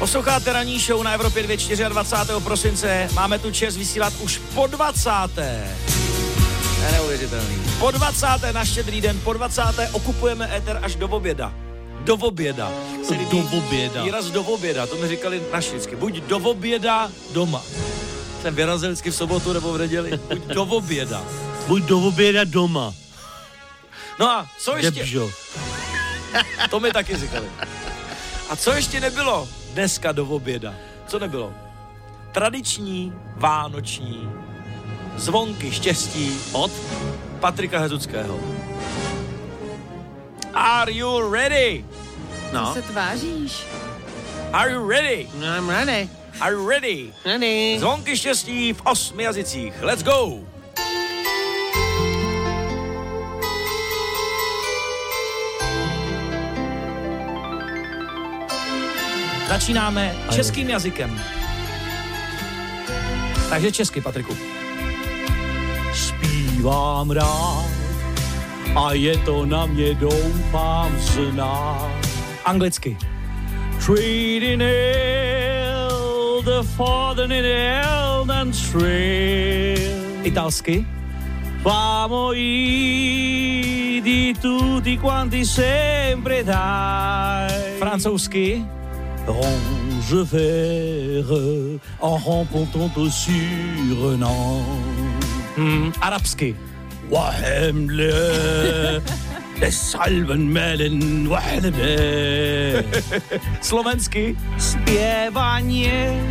Posloucháte ranní show na Evropě 2 24. prosince. Máme tu čest vysílat už po 20. To je neuvěřitelný. Po 20. na štědrý den, po 20. okupujeme éter až do oběda. Do oběda. Se Do oběda. Výraz do oběda, to mi říkali naši vždycky. Buď do oběda doma. Jsem vyrazil vždycky v sobotu nebo v neděli. (laughs) Buď do oběda. Buď do oběda doma. No a co ještě? Debžo. To mi taky říkali. A co ještě nebylo dneska do oběda? Co nebylo? Tradiční vánoční zvonky štěstí od Patrika Hezuckého. Are you ready? No. se tváříš? Are you ready? I'm ready. Are you ready? Ready. Zvonky štěstí v osmi jazycích. Let's go! Začínáme českým jazykem. Takže česky, Patriku. Zpívám rád a je to na mě doufám znát. Anglicky. Ill the father in Elden Trail. Italsky. Famo i di tutti quanti sempre dai. Francouzsky. Range vert en remportant sur Nantes. Hmm, arabsky. وحملة (laughs) السلبن مالن وحلبة (laughs) Slovensky. Zpěvaně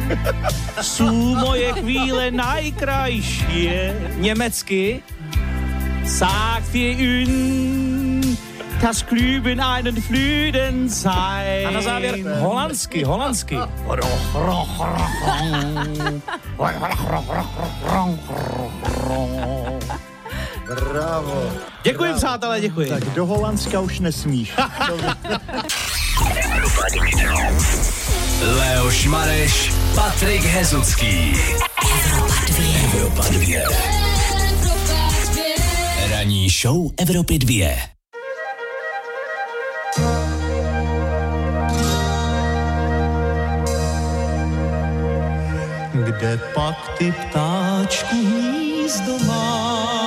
jsou (laughs) moje chvíle najkrajší. Německy. Sagt ihr un, das Klüben einen Flüden sein. A na závěr holandsky, holandsky. Bravo. Děkuji, přátelé, děkuji. Tak do Holandska už nesmíš. Leoš Mareš, Patrik Hezucký. Evropa 2. Ranní show Evropy 2. Kde pak ty ptáčku hnízdo máš?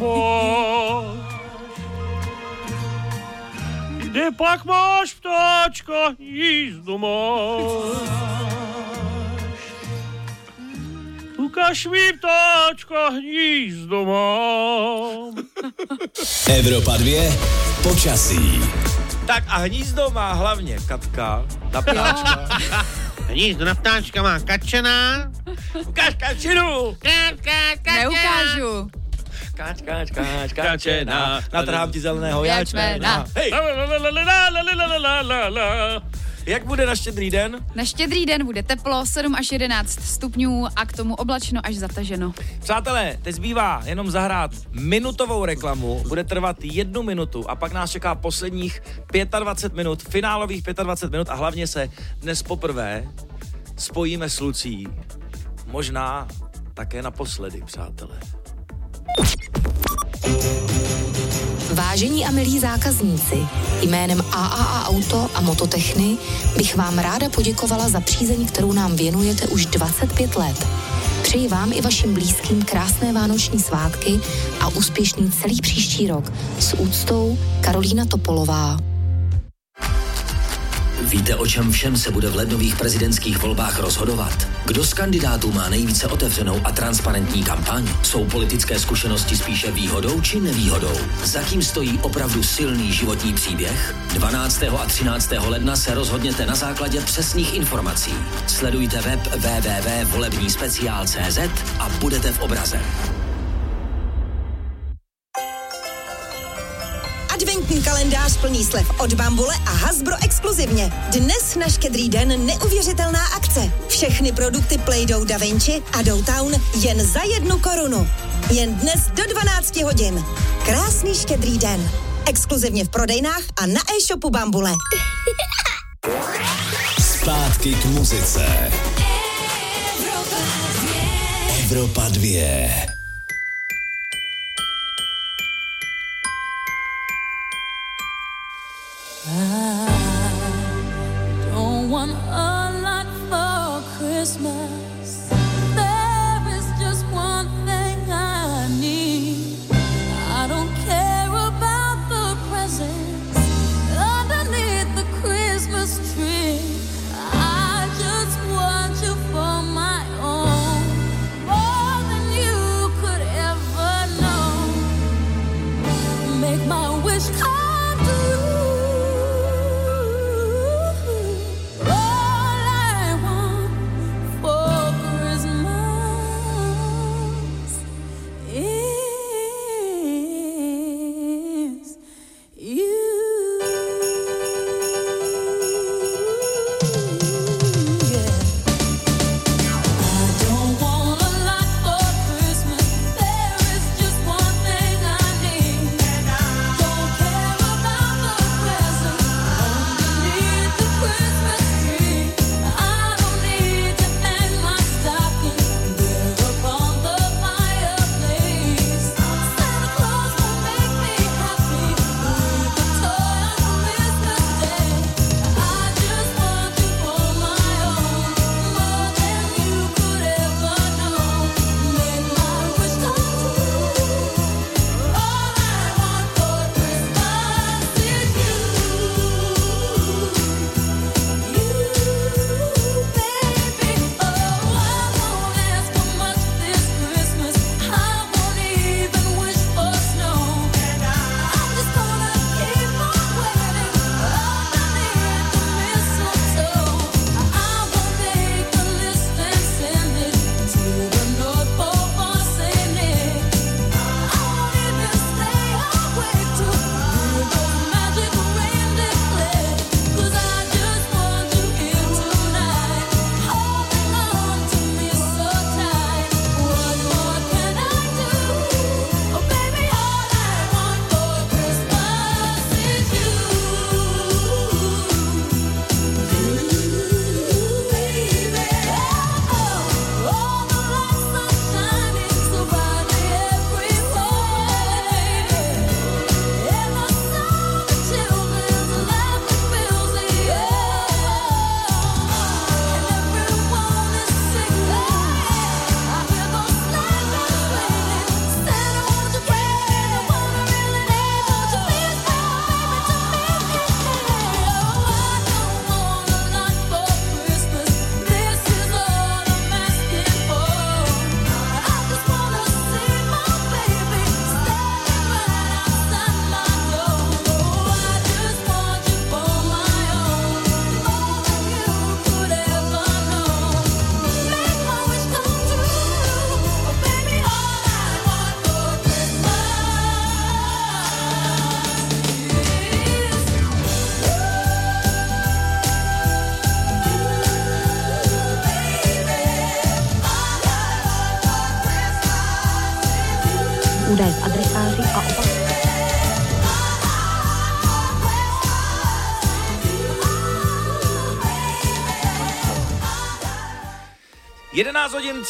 Máš? Kde pak máš ptáčka hnízdo máš? Ukaž mi ptáčka hnízdo mám. Evropa 2. Počasí. Tak a hnízdo má hlavně Katka, ta ptáčka. (laughs) Hnízdo na ptáčka má kačená. Ukáž kačinu! Neukážu. Kač, kač, kač, kačena. Natrhám ti zeleného jačmena. Hej! Jak bude na štědrý den? Na štědrý den bude teplo 7 až 11 stupňů a k tomu oblačno až zataženo. Přátelé, teď zbývá jenom zahrát minutovou reklamu, bude trvat jednu minutu a pak nás čeká posledních 25 minut, finálových 25 minut a hlavně se dnes poprvé spojíme s Lucí. Možná také naposledy, přátelé. Vážení a milí zákazníci, jménem AAA Auto a Mototechny bych vám ráda poděkovala za přízeň, kterou nám věnujete už 25 let. Přeji vám i vašim blízkým krásné vánoční svátky a úspěšný celý příští rok. S úctou Karolína Topolová. Víte, o čem všem se bude v lednových prezidentských volbách rozhodovat? Kdo z kandidátů má nejvíce otevřenou a transparentní kampaň? Jsou politické zkušenosti spíše výhodou či nevýhodou? Za kým stojí opravdu silný životní příběh? 12. a 13. ledna se rozhodněte na základě přesných informací. Sledujte web www.volebníspeciál.cz a budete v obraze. Adventní kalendář plný slev od Bambule a Hasbro exkluzivně. Dnes na štědrý den neuvěřitelná akce. Všechny produkty Play-Doh Da Vinci a Doughtown jen za jednu korunu. Jen dnes do 12 hodin. Krásný štědrý den. Exkluzivně v prodejnách a na e-shopu Bambule. Zpátky k muzice. Evropa 2. I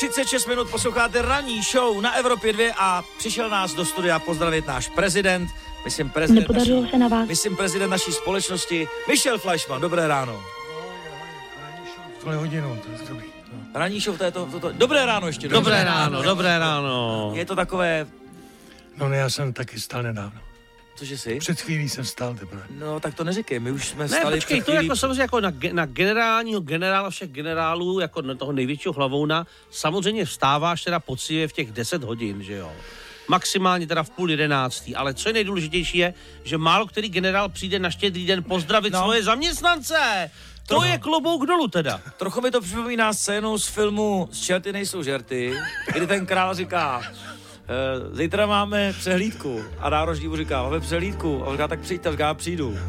36 minut posloucháte ranní show na Evropě 2 a přišel nás do studia pozdravit náš prezident Myslím prezident, Nepodařilo naší, se navázat. myslím prezident naší společnosti, Michel Fleischmann, dobré ráno. Tohle hodinu, to je dobrý. Ranní show, to je to, to, to, dobré ráno ještě. Dobré ráno, dobré ráno. Je to takové, No ne, já jsem taky stal nedávno. Cože jsi? Před chvílí jsem stál teprve. No tak to neříkej, my už jsme Ne, stali počkej, před to chvílí- jako samozřejmě jako na, na generálního generála všech generálů, jako na toho největšího hlavouna, samozřejmě vstáváš teda poctivě v těch 10 hodin, že jo. Maximálně teda v půl jedenáctý, ale co je nejdůležitější je, že málo který generál přijde na štědrý den pozdravit no. svoje zaměstnance. To Trochu. je klobouk dolů teda. Trochu mi to připomíná scénu z filmu Z čerty nejsou žerty, kdy ten král říká, "Eh, zítra máme přehlídku. A nárožní mu říká, máme přehlídku. A on říká, tak přijďte, A říká, já přijdu. (laughs)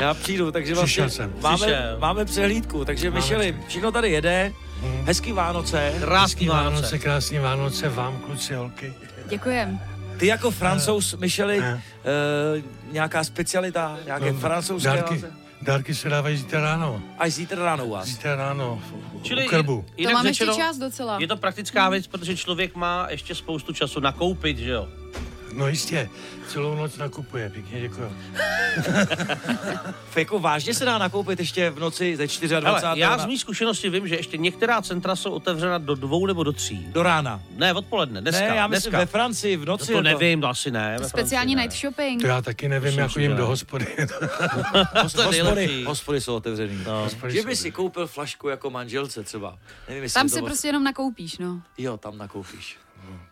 já přijdu, takže vlastně Přišel jsem. máme, Přišel. máme přehlídku, takže Máme Micheli, všechno tady jede. Hezký Vánoce. Krásný Vánoce, Vánoce. krásný Vánoce vám, kluci, holky. Děkujem. Ty jako francouz, Micheli, Ne. eh, nějaká specialita, nějaké No, francouzské Dárky, Vánoce? Dárky se dávají zítra ráno. Až zítra ráno u vás. Zítra ráno u Čili krbu. To máme ještě čas docela. Je to praktická věc, protože člověk má ještě spoustu času nakoupit, že jo. No jistě, celou noc nakupuje, pěkně děkuji. Jako (laughs) vážně se dá nakoupit ještě v noci ze 24. Ale já z mý zkušenosti vím, že ještě některá centra jsou otevřena do dvou nebo do tří. do rána. Ne, odpoledne, dneska. ne, já myslím dneska. ve Francii v No noci. to je nevím, to asi ne. ve Speciální Francii night shopping. To já taky nevím, Myslím jak že do ne. hospody. To (laughs) Hospody, hospody jsou otevřený. No. Hospody Že by si koupil flašku jako manželce třeba. Nevím, jestli Tam to si bylo- prostě jenom nakoupíš, no. Jo, tam nakoupíš.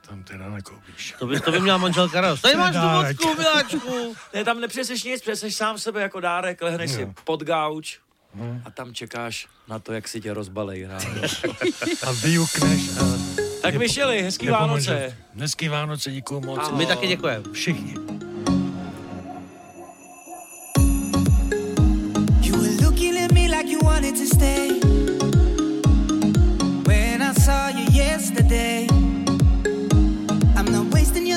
Tam teda nekoupíš. To by, to by měla manželka radost. Tady máš tu Dárek. vodku, miláčku. Ne, tam nepřeseš nic, přeseš sám sebe jako dárek, lehneš si Jo. pod gauč No. a tam čekáš na to, jak si tě rozbalej ráno. A vyjukneš. A tak Micheli, hezký nepomůže. Vánoce. Hezký Vánoce, děkuju moc. Ahoj. My taky děkujeme. Všichni. You were looking at me like you wanted to stay. When I saw you yesterday,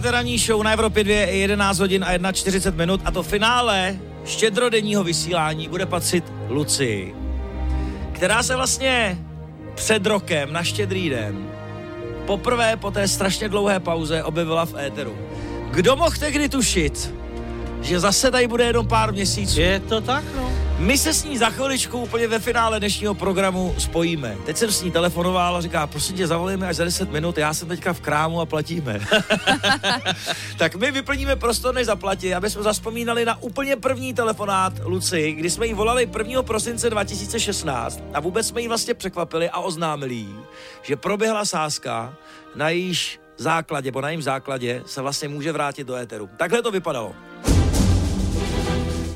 Posloucháte ranní show na Evropě 2, je 11 hodin a 41 minut a to finále štědrodenního vysílání bude patřit Lucii, která se vlastně před rokem na štědrý den poprvé po té strašně dlouhé pauze objevila v éteru. Kdo mohl tehdy tušit, že zase tady bude jenom pár měsíců? Je to tak, no. My se s ní za chviličku úplně ve finále dnešního programu spojíme. Teď jsem s ní telefonoval a říká, prosím tě, zavolejme až za 10 minut, já jsem teďka v krámu a platíme. (laughs) tak my vyplníme prostor, než zaplatí, aby jsme zaspomínali na úplně první telefonát Luci, kdy jsme jí volali 1. prosince 2016 a vůbec jsme jí vlastně překvapili a oznámili jí, že proběhla sázka, na jejíž základě, nebo na jejím základě se vlastně může vrátit do éteru. Takhle to vypadalo.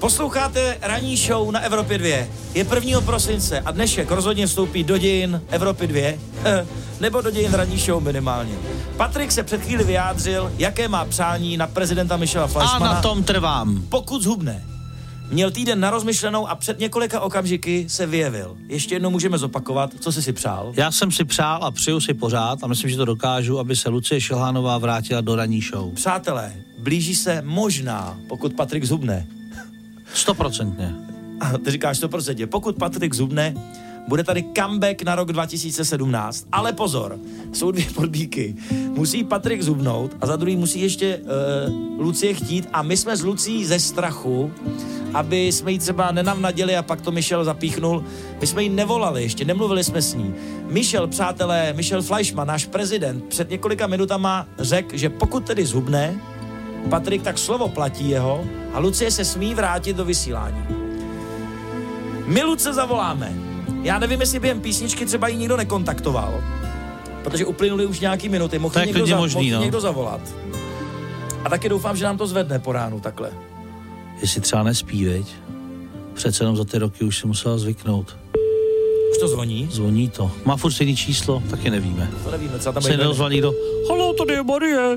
Posloucháte ranní show na Evropě 2. Je 1. prosince a dnešek rozhodně vstoupí do dějin Evropy 2, (laughs) nebo do dějin ranní show minimálně. Patrik se před chvíli vyjádřil, jaké má přání na prezidenta Michela A Fleischmana. na tom trvám. Pokud zhubne. Měl týden na rozmyšlenou a před několika okamžiky se vyjevil. Ještě jednou můžeme zopakovat, co jsi si přál. Já jsem si přál a přeju si pořád a myslím, že to dokážu, aby se Lucie Šilhánová vrátila do ranní show. Přátelé, blíží se možná, pokud Patrik zhubne. Stoprocentně. A ty říkáš 100%. Pokud Patrik zubne, bude tady comeback na rok 2017. Ale pozor, jsou dvě podmínky. Musí Patrik zubnout a za druhý musí ještě uh, Lucie chtít a my jsme s Lucí ze strachu, aby jsme jí třeba nenavnadili a pak to Michel zapíchnul. My jsme jí nevolali ještě, nemluvili jsme s ní. Michel, přátelé, Michel Fleischmann, náš prezident, před několika minutama řekl, že pokud tedy zhubne, Patrik, tak slovo platí jeho a Lucie se smí vrátit do vysílání. My Luce zavoláme. Já nevím, jestli během písničky třeba ji nikdo nekontaktoval, protože uplynuly už nějaký minuty, mohl jí někdo, za, možný, mohl no. někdo zavolat. A taky doufám, že nám to zvedne po ránu takhle. Jestli třeba nespí, veď? Přece jenom za ty roky už si musela zvyknout. Už to zvoní? Zvoní to. Má furt stejný číslo, taky nevíme. To nevíme, co tam Se nedozval nikdo. Halo, tady je Marie.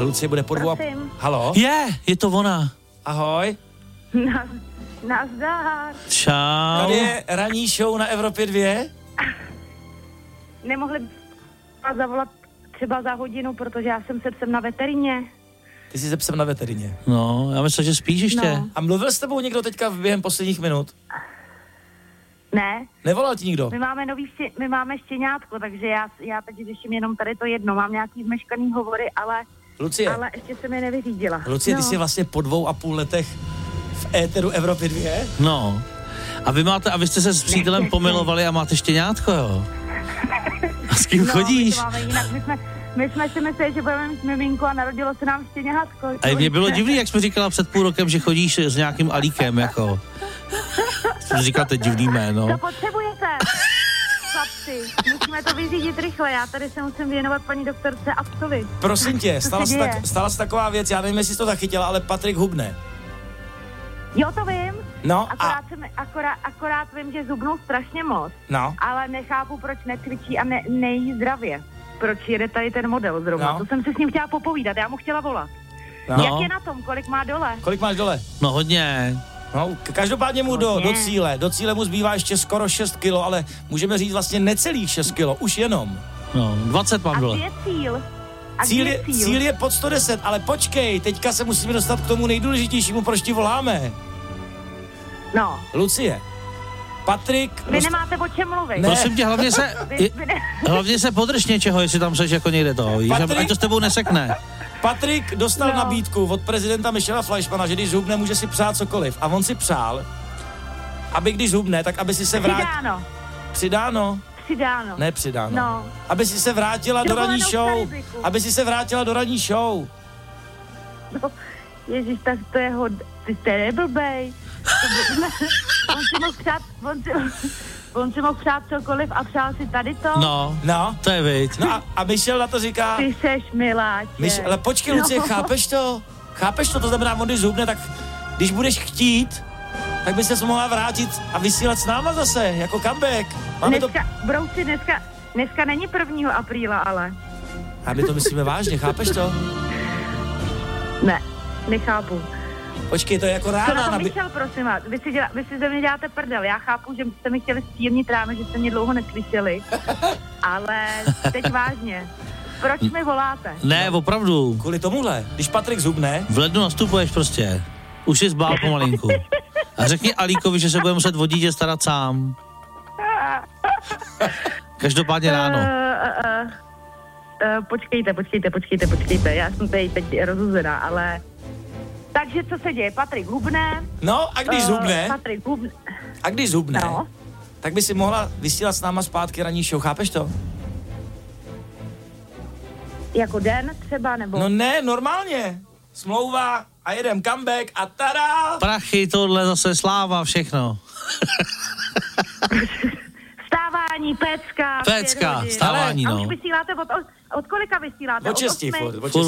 Lucie bude po dvou a... Prosím. Halo? Je, je to ona. Ahoj. Na, nazdar. Čau. Tady je ranní show na Evropě 2. Nemohli vás zavolat třeba za hodinu, protože já jsem se psem na veterině. Ty jsi se psem na veterině. No, já myslím, že spíš ještě. No. A mluvil s tebou někdo teďka během posledních minut? Ne, Nevolal ti nikdo? my máme nový ště, my máme štěňátko, takže já, já teď řeším jenom tady to jedno. Mám nějaký zmeškaný hovory, ale, Lucie, ale ještě jsem je nevyřídila. Lucie, ty no. jsi vlastně po dvou a půl letech v éteru Evropy 2? No. A vy máte, a vy jste se s přítelem pomilovali a máte štěňátko, jo? A s kým no, chodíš? My, máme jinak. My, jsme, my jsme si mysleli, že budeme mít miminku a narodilo se nám štěňátko. A mě bylo divný, jak jsme říkala před půl rokem, že chodíš s nějakým alíkem, jako. Je divný jméno. To potřebujete. Chlapci, musíme to vyřídit rychle. Já tady se musím věnovat paní doktorce a psovi. Prosím tě, stala se tak, stala se taková věc, já nevím, jestli jsi to zachytila, ale Patrik hubne. Jo, to vím. No a, Akorát, jsem, akorát, akorát vím, že zubnou strašně moc. no, Ale nechápu, proč necvičí a ne, nejí zdravě. Proč jede tady ten model zrovna. No. To jsem se s ním chtěla popovídat, já mu chtěla volat. No. Jak je na tom, kolik má dole? kolik máš dole? No hodně. No, každopádně mu do, do Hodně. cíle, do cíle mu zbývá ještě skoro 6 kilo, ale můžeme říct vlastně necelých 6 kilo, už jenom. No, 20 mám kde je cíl? A Cíl je, je cíl? cíl je pod 110, ale počkej, teďka se musíme dostat k tomu nejdůležitějšímu, proč ti voláme. No, Lucie, Patrik... vy dost- nemáte o čem mluvit. Ne. Prosím tě, hlavně se, Vy, vy ne... hlavně se podrž něčeho, jestli tam seš jako někde to, víš, Patrik- ať to s tebou nesekne. Patrik dostal No. nabídku od prezidenta Michela Fleischmana, že když zhubne, může si přát cokoliv. A on si přál, aby když zhubne, tak aby si se vrátil... Přidáno, Přidáno? přidáno. Ne přidáno. No. Aby si se vrátila do ranní show. Aby si se vrátila do ranní show. No, Ježíš, tak to je hod... Ty jste neblbej. (laughs) On si mohl přát, on si, on si mohl přát cokoliv a přál si tady to. No, No. to je viď. No a, a Michel na to říká... Ty seš miláče. Myš, ale počkej, Lucie, No. chápeš to? Chápeš to? To znamená, on když zhubne, tak když budeš chtít, tak by se mohla vrátit a vysílat s náma zase, jako comeback. Máme to... Dneska, brouci, dneska, dneska není 1. apríla, ale. A my to myslíme vážně, chápeš to? Ne, nechápu. Počkej, to je jako Co rána na na... to Michal, prosím vás, vy si, děla, vy si ze mě děláte prdel. Já chápu, že jste mi chtěli stírnit ráno, že jste mě dlouho neslyšeli, (laughs) ale teď vážně. Proč mi voláte? Ne, opravdu. Kvůli tomuhle, když Patrik zubne, V lednu nastupuješ prostě. Už jsi zbál pomalinku. A řekni Alíkovi, že se bude muset o dítě starat sám. Každopádně ráno. Uh, uh, uh, uh, počkejte, počkejte, počkejte, počkejte. Já jsem tady teď rozuzená, ale... Takže co se děje? Patrik hubne. No, a když eh, zhubne? Patrik hubne. a když zhubne, No. tak by si mohla vysílat s náma zpátky ranní show, chápeš to? Jako den třeba, nebo... No ne, normálně. Smlouva a jedem comeback a tada! Prachy, tohle zase sláva, všechno. (laughs) Stávání, pecka. Pecka, stávání, A no. už vysíláte od, od, kolika vysíláte? Od osmi? furt, od Furt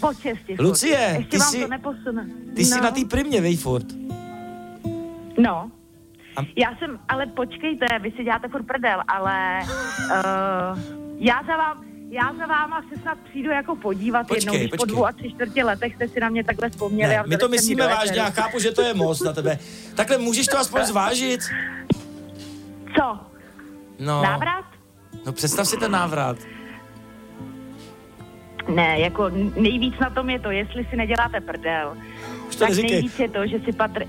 od furt. Lucie, Ještě ty vám jsi- to neposune. Ty jsi no. na té primě, vej furt. No. Já jsem, ale počkejte, vy si děláte furt prdel, ale uh, já za vám, já za váma se snad přijdu jako podívat Počkej, jednou, když po dvou a tři čtvrtě letech jste si na mě takhle vzpomněli. Ne, a my to myslíme vážně, já chápu, že to je moc na tebe. Takhle můžeš to aspoň zvážit? Co? No, Návrat? no představ si ten návrat. Ne, jako nejvíc na tom je to, jestli si neděláte prdel, Už to tak neříkej. nejvíc je to, že si Patrik...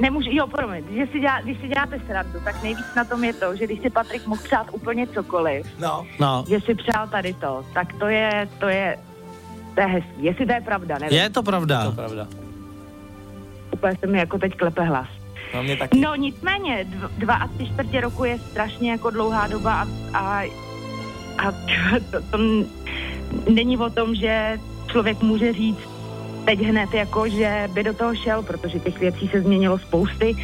Nemůžu, jo, promiň, že si dělá, když si děláte srandu, tak nejvíc na tom je to, že když si Patrik mohl přát úplně cokoliv, No. No. že si přál tady to, tak to je, to je, to je hezký. Jestli to je pravda, nevím. Je to pravda. To pravda. Úplně se mi jako teď klepe hlas. No mě taky. No nicméně, dv- dva a tři čtvrtě roku je strašně jako dlouhá doba a, a, a (laughs) to, to n- není o tom, že člověk může říct teď hned jako, že by do toho šel, protože těch věcí se změnilo spousty.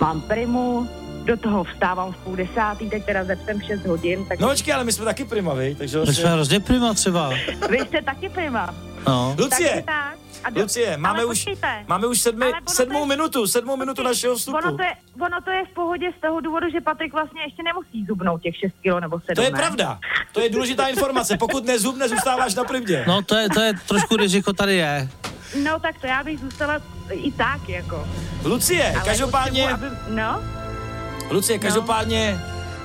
Mám primu, do toho vstávám v půl desátý, teď teda zepsem 6 hodin, tak No počkej, ale my jsme taky prima, vej, takže... My jsme hrozně prima třeba. vy jste taky prima. No. Lucie, Takže tak. A do- Lucie, máme ale už, počkejte. máme už sedmi, Ale ono to sedmou je- minutu, sedmou minutu našeho vstupu. Ono to, je, ono to je v pohodě z toho důvodu, že Patrik vlastně ještě nemusí zubnout těch 6 kilo nebo 7. To je ne? pravda. To je důležitá informace. Pokud nezubne, zůstáváš na primě. No to je, to je trošku riziko tady je. No tak to já bych zůstala i tak, jako. Lucie, Ale každopádně, potřebuji, Aby, no, Lucie, každopádně,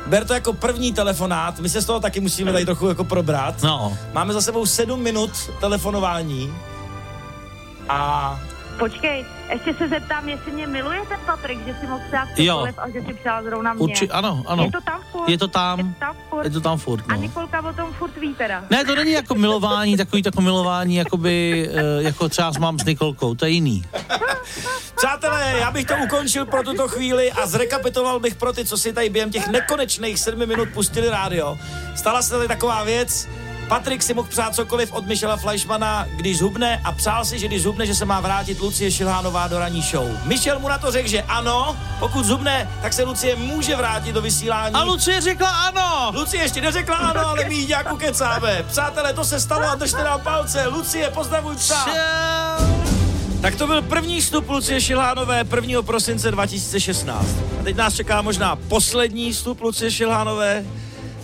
ber to jako první telefonát. My se z toho taky musíme tady trochu jako probrat. No. Máme za sebou sedm minut telefonování. A počkej, ještě se zeptám, jestli mě miluje ten Patrik, že si mohl přát Jo. cokoliv a že si přál zrovna mě. Urči, ano, ano. Je to tam furt? Je to tam. Je to tam furt? Je to tam furt, A no. Nikolka o tom furt ví teda. Ne, to není jako milování, takový jako milování, jakoby, eh, jako třeba mám s Nikolkou, to je jiný. Přátelé, já bych to ukončil pro tuto chvíli a zrekapitoval bych pro ty, co si tady během těch nekonečných sedmi minut pustili rádio. Stala se tady taková věc, Patrik si mohl přát cokoliv od Michela Fleischmana, když zhubne a přál si, že když zhubne, že se má vrátit Lucie Šilhánová do ranní show. Michel mu na to řekl, že ano, pokud zhubne, tak se Lucie může vrátit do vysílání. A Lucie řekla ano! Lucie ještě neřekla ano, ale my jí nějak ukecáme. Přátelé, to se stalo a držte nám palce. Lucie, pozdravuj psa. Tak to byl první vstup Lucie Šilhánové 1. prosince 2016. A teď nás čeká možná poslední vstup Lucie Šilhánové.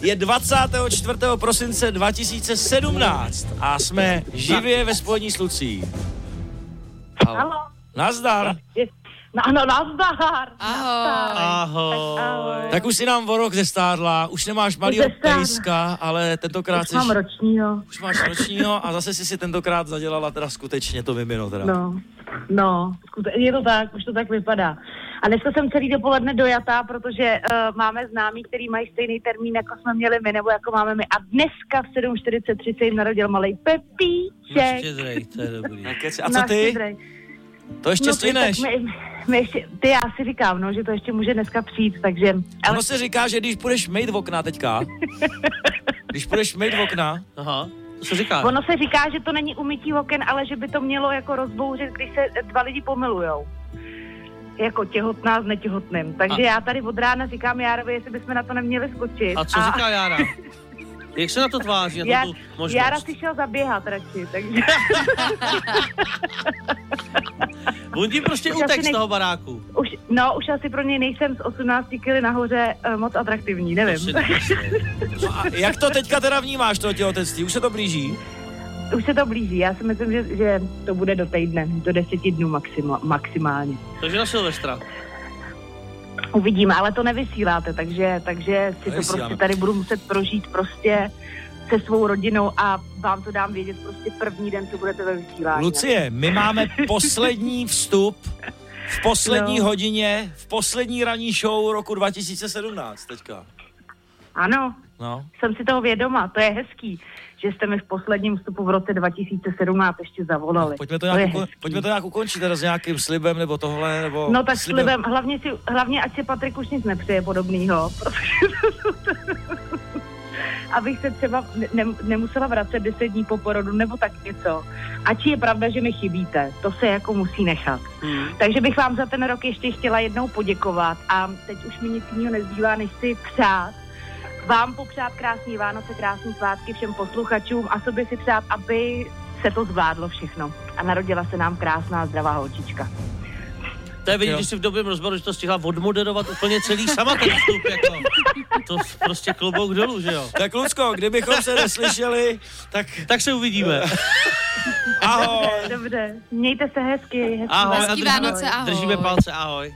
Je 24. prosince 2017 a jsme živě ve spojení s Lucí. Halo. Nazdar. No, ano, nazdar. Ahoj. Ahoj. Ahoj. Tak už si nám o rok zestárla, už nemáš malýho pejska, ale tentokrát Už jsi... mám ročního. Už máš ročního a zase si si tentokrát zadělala teda skutečně to mimino teda. No, no, skute- je to tak, už to tak vypadá. A dneska jsem celý dopoledne dojatá, protože uh, máme známí, který mají stejný termín, jako jsme měli my, nebo jako máme my. A dneska v 7.43 se jim narodil malý Pepíček. Štědrej, to je dobrý. A co ty? To ještě no, stihneš. tak my, my ještě, ty já si říkám, no, že to ještě může dneska přijít, takže... Ale Ono se říká, že když budeš mít v okna teďka, (laughs) když budeš mít v okna, Aha, to se říká. ono se říká, že to není umytí oken, ale že by to mělo jako rozbouřit, když se dva lidi pomilujou. Jako těhotná s netěhotným. Takže A- já tady od rána říkám Járovi, jestli bychom na to neměli skočit. A co říká Jára? Jak se na to tváří, na Já, to tu možnost? Jára si šel zaběhat radši, takže... (laughs) On ti prostě Už utek z nej- toho baráku. Už, no, už asi pro něj nejsem z 18 kg nahoře uh, moc atraktivní, nevím. (laughs) no a jak to teďka teda vnímáš, to těhotenství? Už se to blíží? Už se to blíží. Já si myslím, že, že to bude do týdne, do deseti dnů maxima, maximálně. Takže na Silvestra. Uvidíme, ale to nevysíláte, takže, takže si to prostě tady budu muset prožít prostě se svou rodinou a vám to dám vědět prostě první den, co budete ve vysílání. Lucie, my máme poslední vstup v poslední No. hodině, v poslední ranní show roku 2017 teďka. Ano, No. jsem si toho vědoma, to je hezký, že jste mi v posledním vstupu v roce 2017 ještě zavolali. Pojďme to, nějak, uko- hezký. pojďme to nějak ukončit teda s nějakým slibem nebo tohle, nebo No tak slibem, hlavně, si, hlavně ať si Patrik už nic nepřeje podobného, (laughs) abych se třeba ne, nemusela vracet 10 dní po porodu nebo tak něco. Ač je pravda, že mi chybíte, to se jako musí nechat. Hmm. Takže bych vám za ten rok ještě chtěla jednou poděkovat a teď už mi nic jiného nezbývá, než si přát vám popřát krásný Vánoce, krásný svátky všem posluchačům a sobě si přát, aby se to zvládlo všechno. A narodila se nám krásná zdravá holčička. To je vidět, když jsi v dobrém rozboru, že to stihla odmoderovat úplně celý sama ten vstup, jako. To prostě klobouk dolů, že jo? Tak Lucko, kdybychom se neslyšeli, tak... Tak se uvidíme. Ahoj. Dobře, dobře. Mějte se hezky. hezky Ahoj, Hezký držíme, Vánoce, ahoj. držíme palce, ahoj.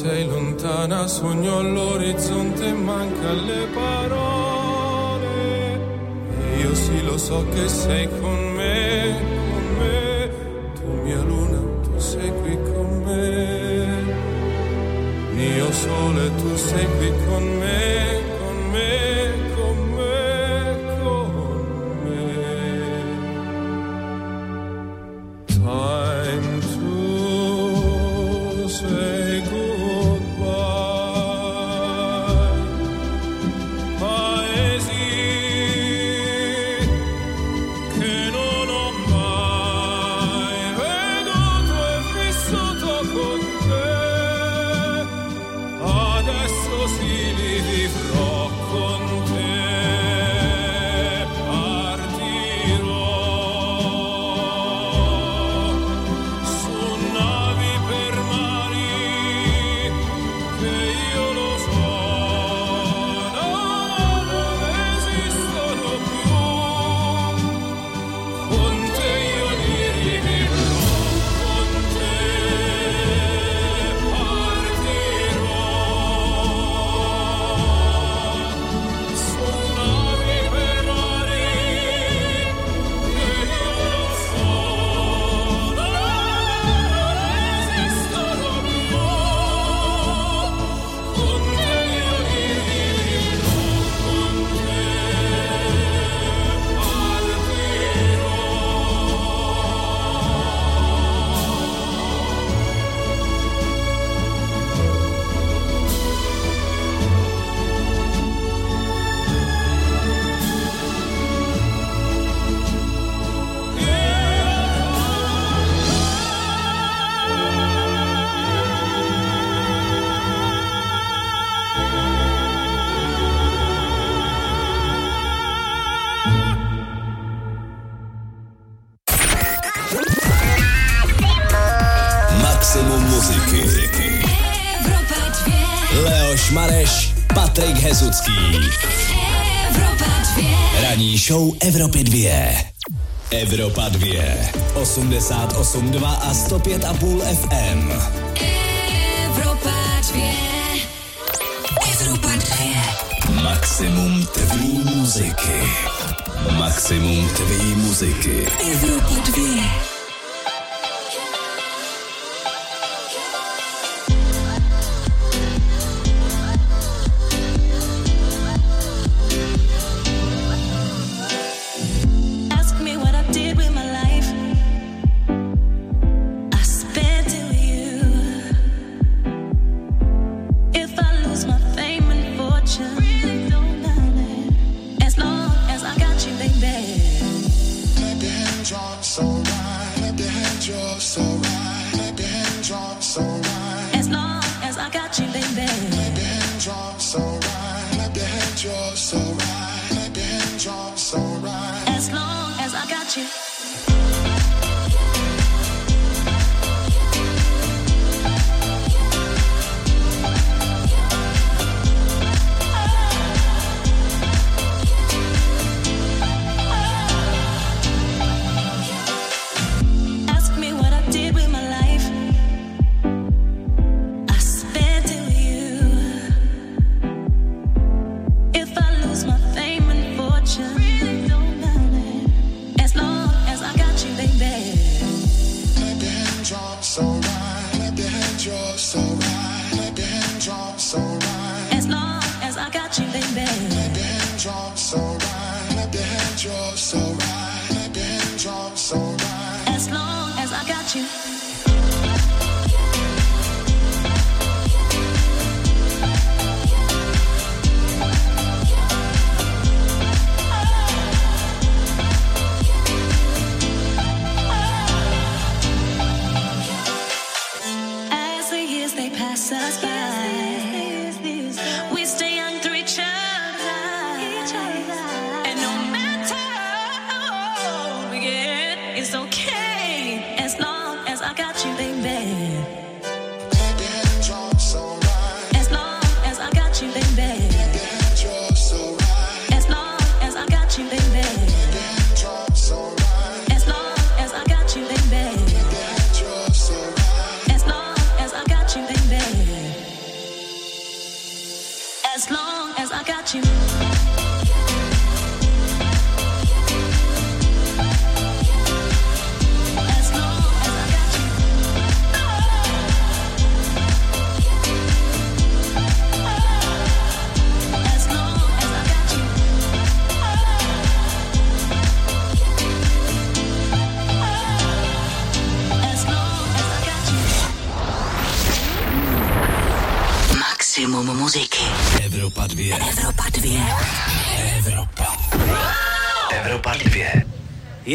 Sei lontana sogno all'orizzonte manca le parole. Io sì lo so che sei con me, con me. Tu mia luna, tu sei qui con me. Mio sole, tu sei qui con me, show Evropy 2. Evropa 2. 88,2 a 105,5 FM. Evropa 2. Evropa 2. Maximum tvý muziky. Maximum tvý muziky. Evropa 2. It's okay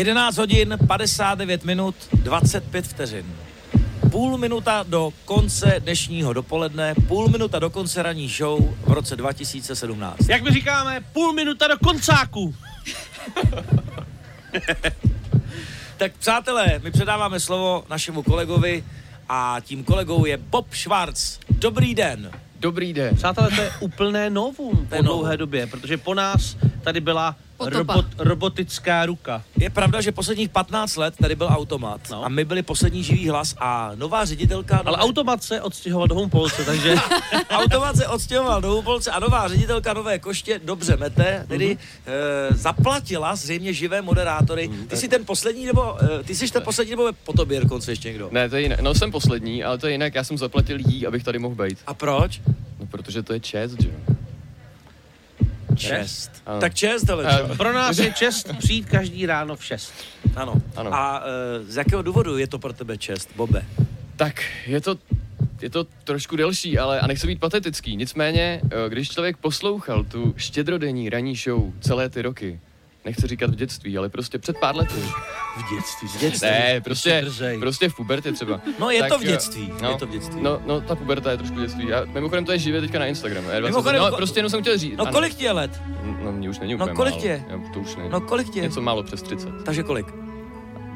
11 hodin, 59 minut, 25 vteřin. Půl minuta do konce dnešního dopoledne, půl minuta do konce ranní show v roce 2017. Jak my říkáme, půl minuta do koncáku. (laughs) Tak přátelé, my předáváme slovo našemu kolegovi a tím kolegou je Bob Schwarz. Dobrý den. Dobrý den. Přátelé, to je úplné novum po dlouhé době, protože po nás tady byla. Robot, robotická ruka. Je pravda, že posledních 15 let tady byl automat no. a my byli poslední živý hlas a nová ředitelka... Ale automat se odstěhoval do Humpolce, takže... (laughs) Automat se odstěhoval do Humpolce a nová ředitelka Nové koště dobře mete, tedy Mhm. mm-hmm. e, zaplatila zřejmě živé moderátory. Mhm, Ty jsi ten poslední, nebo e, ty jsi ten poslední, nebo po tobě dokonce ještě někdo? Ne, to je jinak. No jsem poslední, ale to je jinak. Já jsem zaplatil jí, abych tady mohl být. A proč? No, protože to je čest, že jo. Čest. Ano. Tak čest, ale Eh, Pro nás je čest přijít každý ráno v 6. Ano. Ano. A e, z jakého důvodu je to pro tebe čest, Bobe? Tak, je to, je to trošku delší, ale a nechci být patetický. Nicméně, eh, když člověk poslouchal tu štědrodenní ranní show celé ty roky, nechci říkat v dětství, ale prostě před pár lety. V dětství. V dětství. Ne, prostě, prostě v pubertě třeba. No, je to v eh, dětství, je to v dětství. No, no, ta puberta je trošku dětství. A mimochodem to je živě teďka na Instagramu. Je 20, Mimochodem, no, prostě jenom jsem chtěl říct. No ano. kolik ti je let? No, mě už není No, úplně kolik málo. ti je? Jo, to už není. No kolik ti je? Něco málo přes 30. Takže kolik?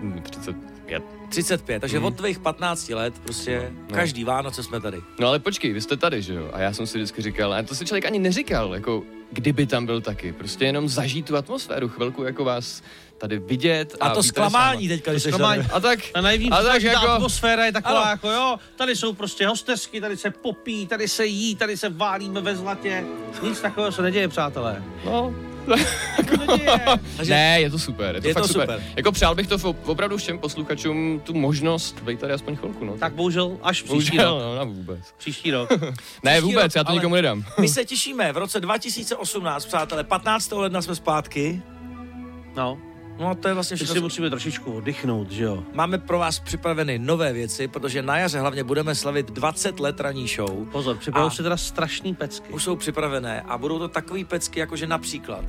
Hm, 35. 35, takže Mhm. od tvých 15 let prostě No. každý Vánoce jsme tady. No ale počkej, vy jste tady, že jo? A já jsem si vždycky říkal, a to si člověk ani neříkal, jako kdyby tam byl taky. Prostě jenom zažít tu atmosféru, chvilku jako vás tady vidět. A to být tady zklamání teďka, když Zklamání. tady. A tak, A nejvíc, a tak jako, ta atmosféra je taková Ano. jako jo, tady jsou prostě hostesky, tady se popí, tady se jí, tady se válíme ve zlatě. Nic takového se neděje, přátelé. no, Takže- (laughs) ne, je to super, je to Je fakt to super. super. Jako přál bych to v- opravdu všem posluchačům tu možnost být tady aspoň chvilku, no. Tak bohužel až příští Bohužel, rok. no, na vůbec. Příští rok. (laughs) Ne, Příští vůbec, rok, já to nikomu nedám. My se těšíme, v roce 2018, přátelé, 15. ledna jsme zpátky. No, No to je vlastně my si všechno. musíme trošičku oddychnout, že jo. Máme pro vás připraveny nové věci, protože na jaře hlavně budeme slavit 20 let ranní show. Pozor, připravují A- se teda strašný pecky. Už jsou připravené a budou to takový pecky, jakože například.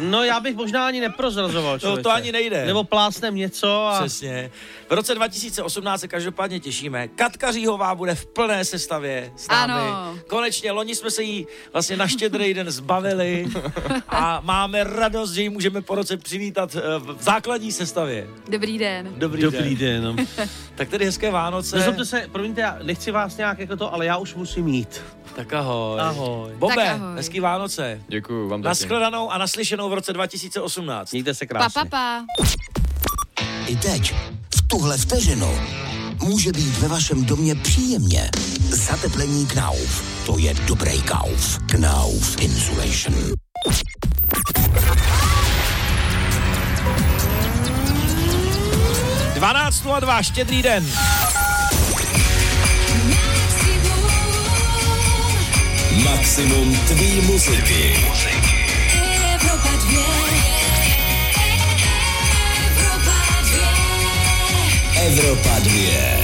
No já bych možná ani neprozrazoval, No člověče. to ani nejde. Nebo plácnem něco a... Přesně. V roce 2018 se každopádně těšíme. Katka Říhová bude v plné sestavě s námi. Ano. Konečně, loni jsme se jí vlastně na štědrý den zbavili a máme radost, že ji můžeme po roce přivítat eh, v základní sestavě. Dobrý den. Dobrý, Dobrý den. den. (laughs) Tak tedy hezké Vánoce. Nezlobte se, promiňte, já nechci vás nějak jako to, ale já už musím jít. Tak ahoj. Ahoj. Bobe, Tak ahoj. hezký Vánoce. Děkuju vám taky. Naschledanou a naslyšenou v roce 2018. Mějte se Pa, krásně. pa, pa. I teď, v tuhle vteřinu, může být ve vašem domě příjemně. Zateplení Knauf. To je dobrý kauf. Knauf Insulation. pa. 12.02, štědrý den. Maximum tvý muziky. Evropa 2. Evropa 2.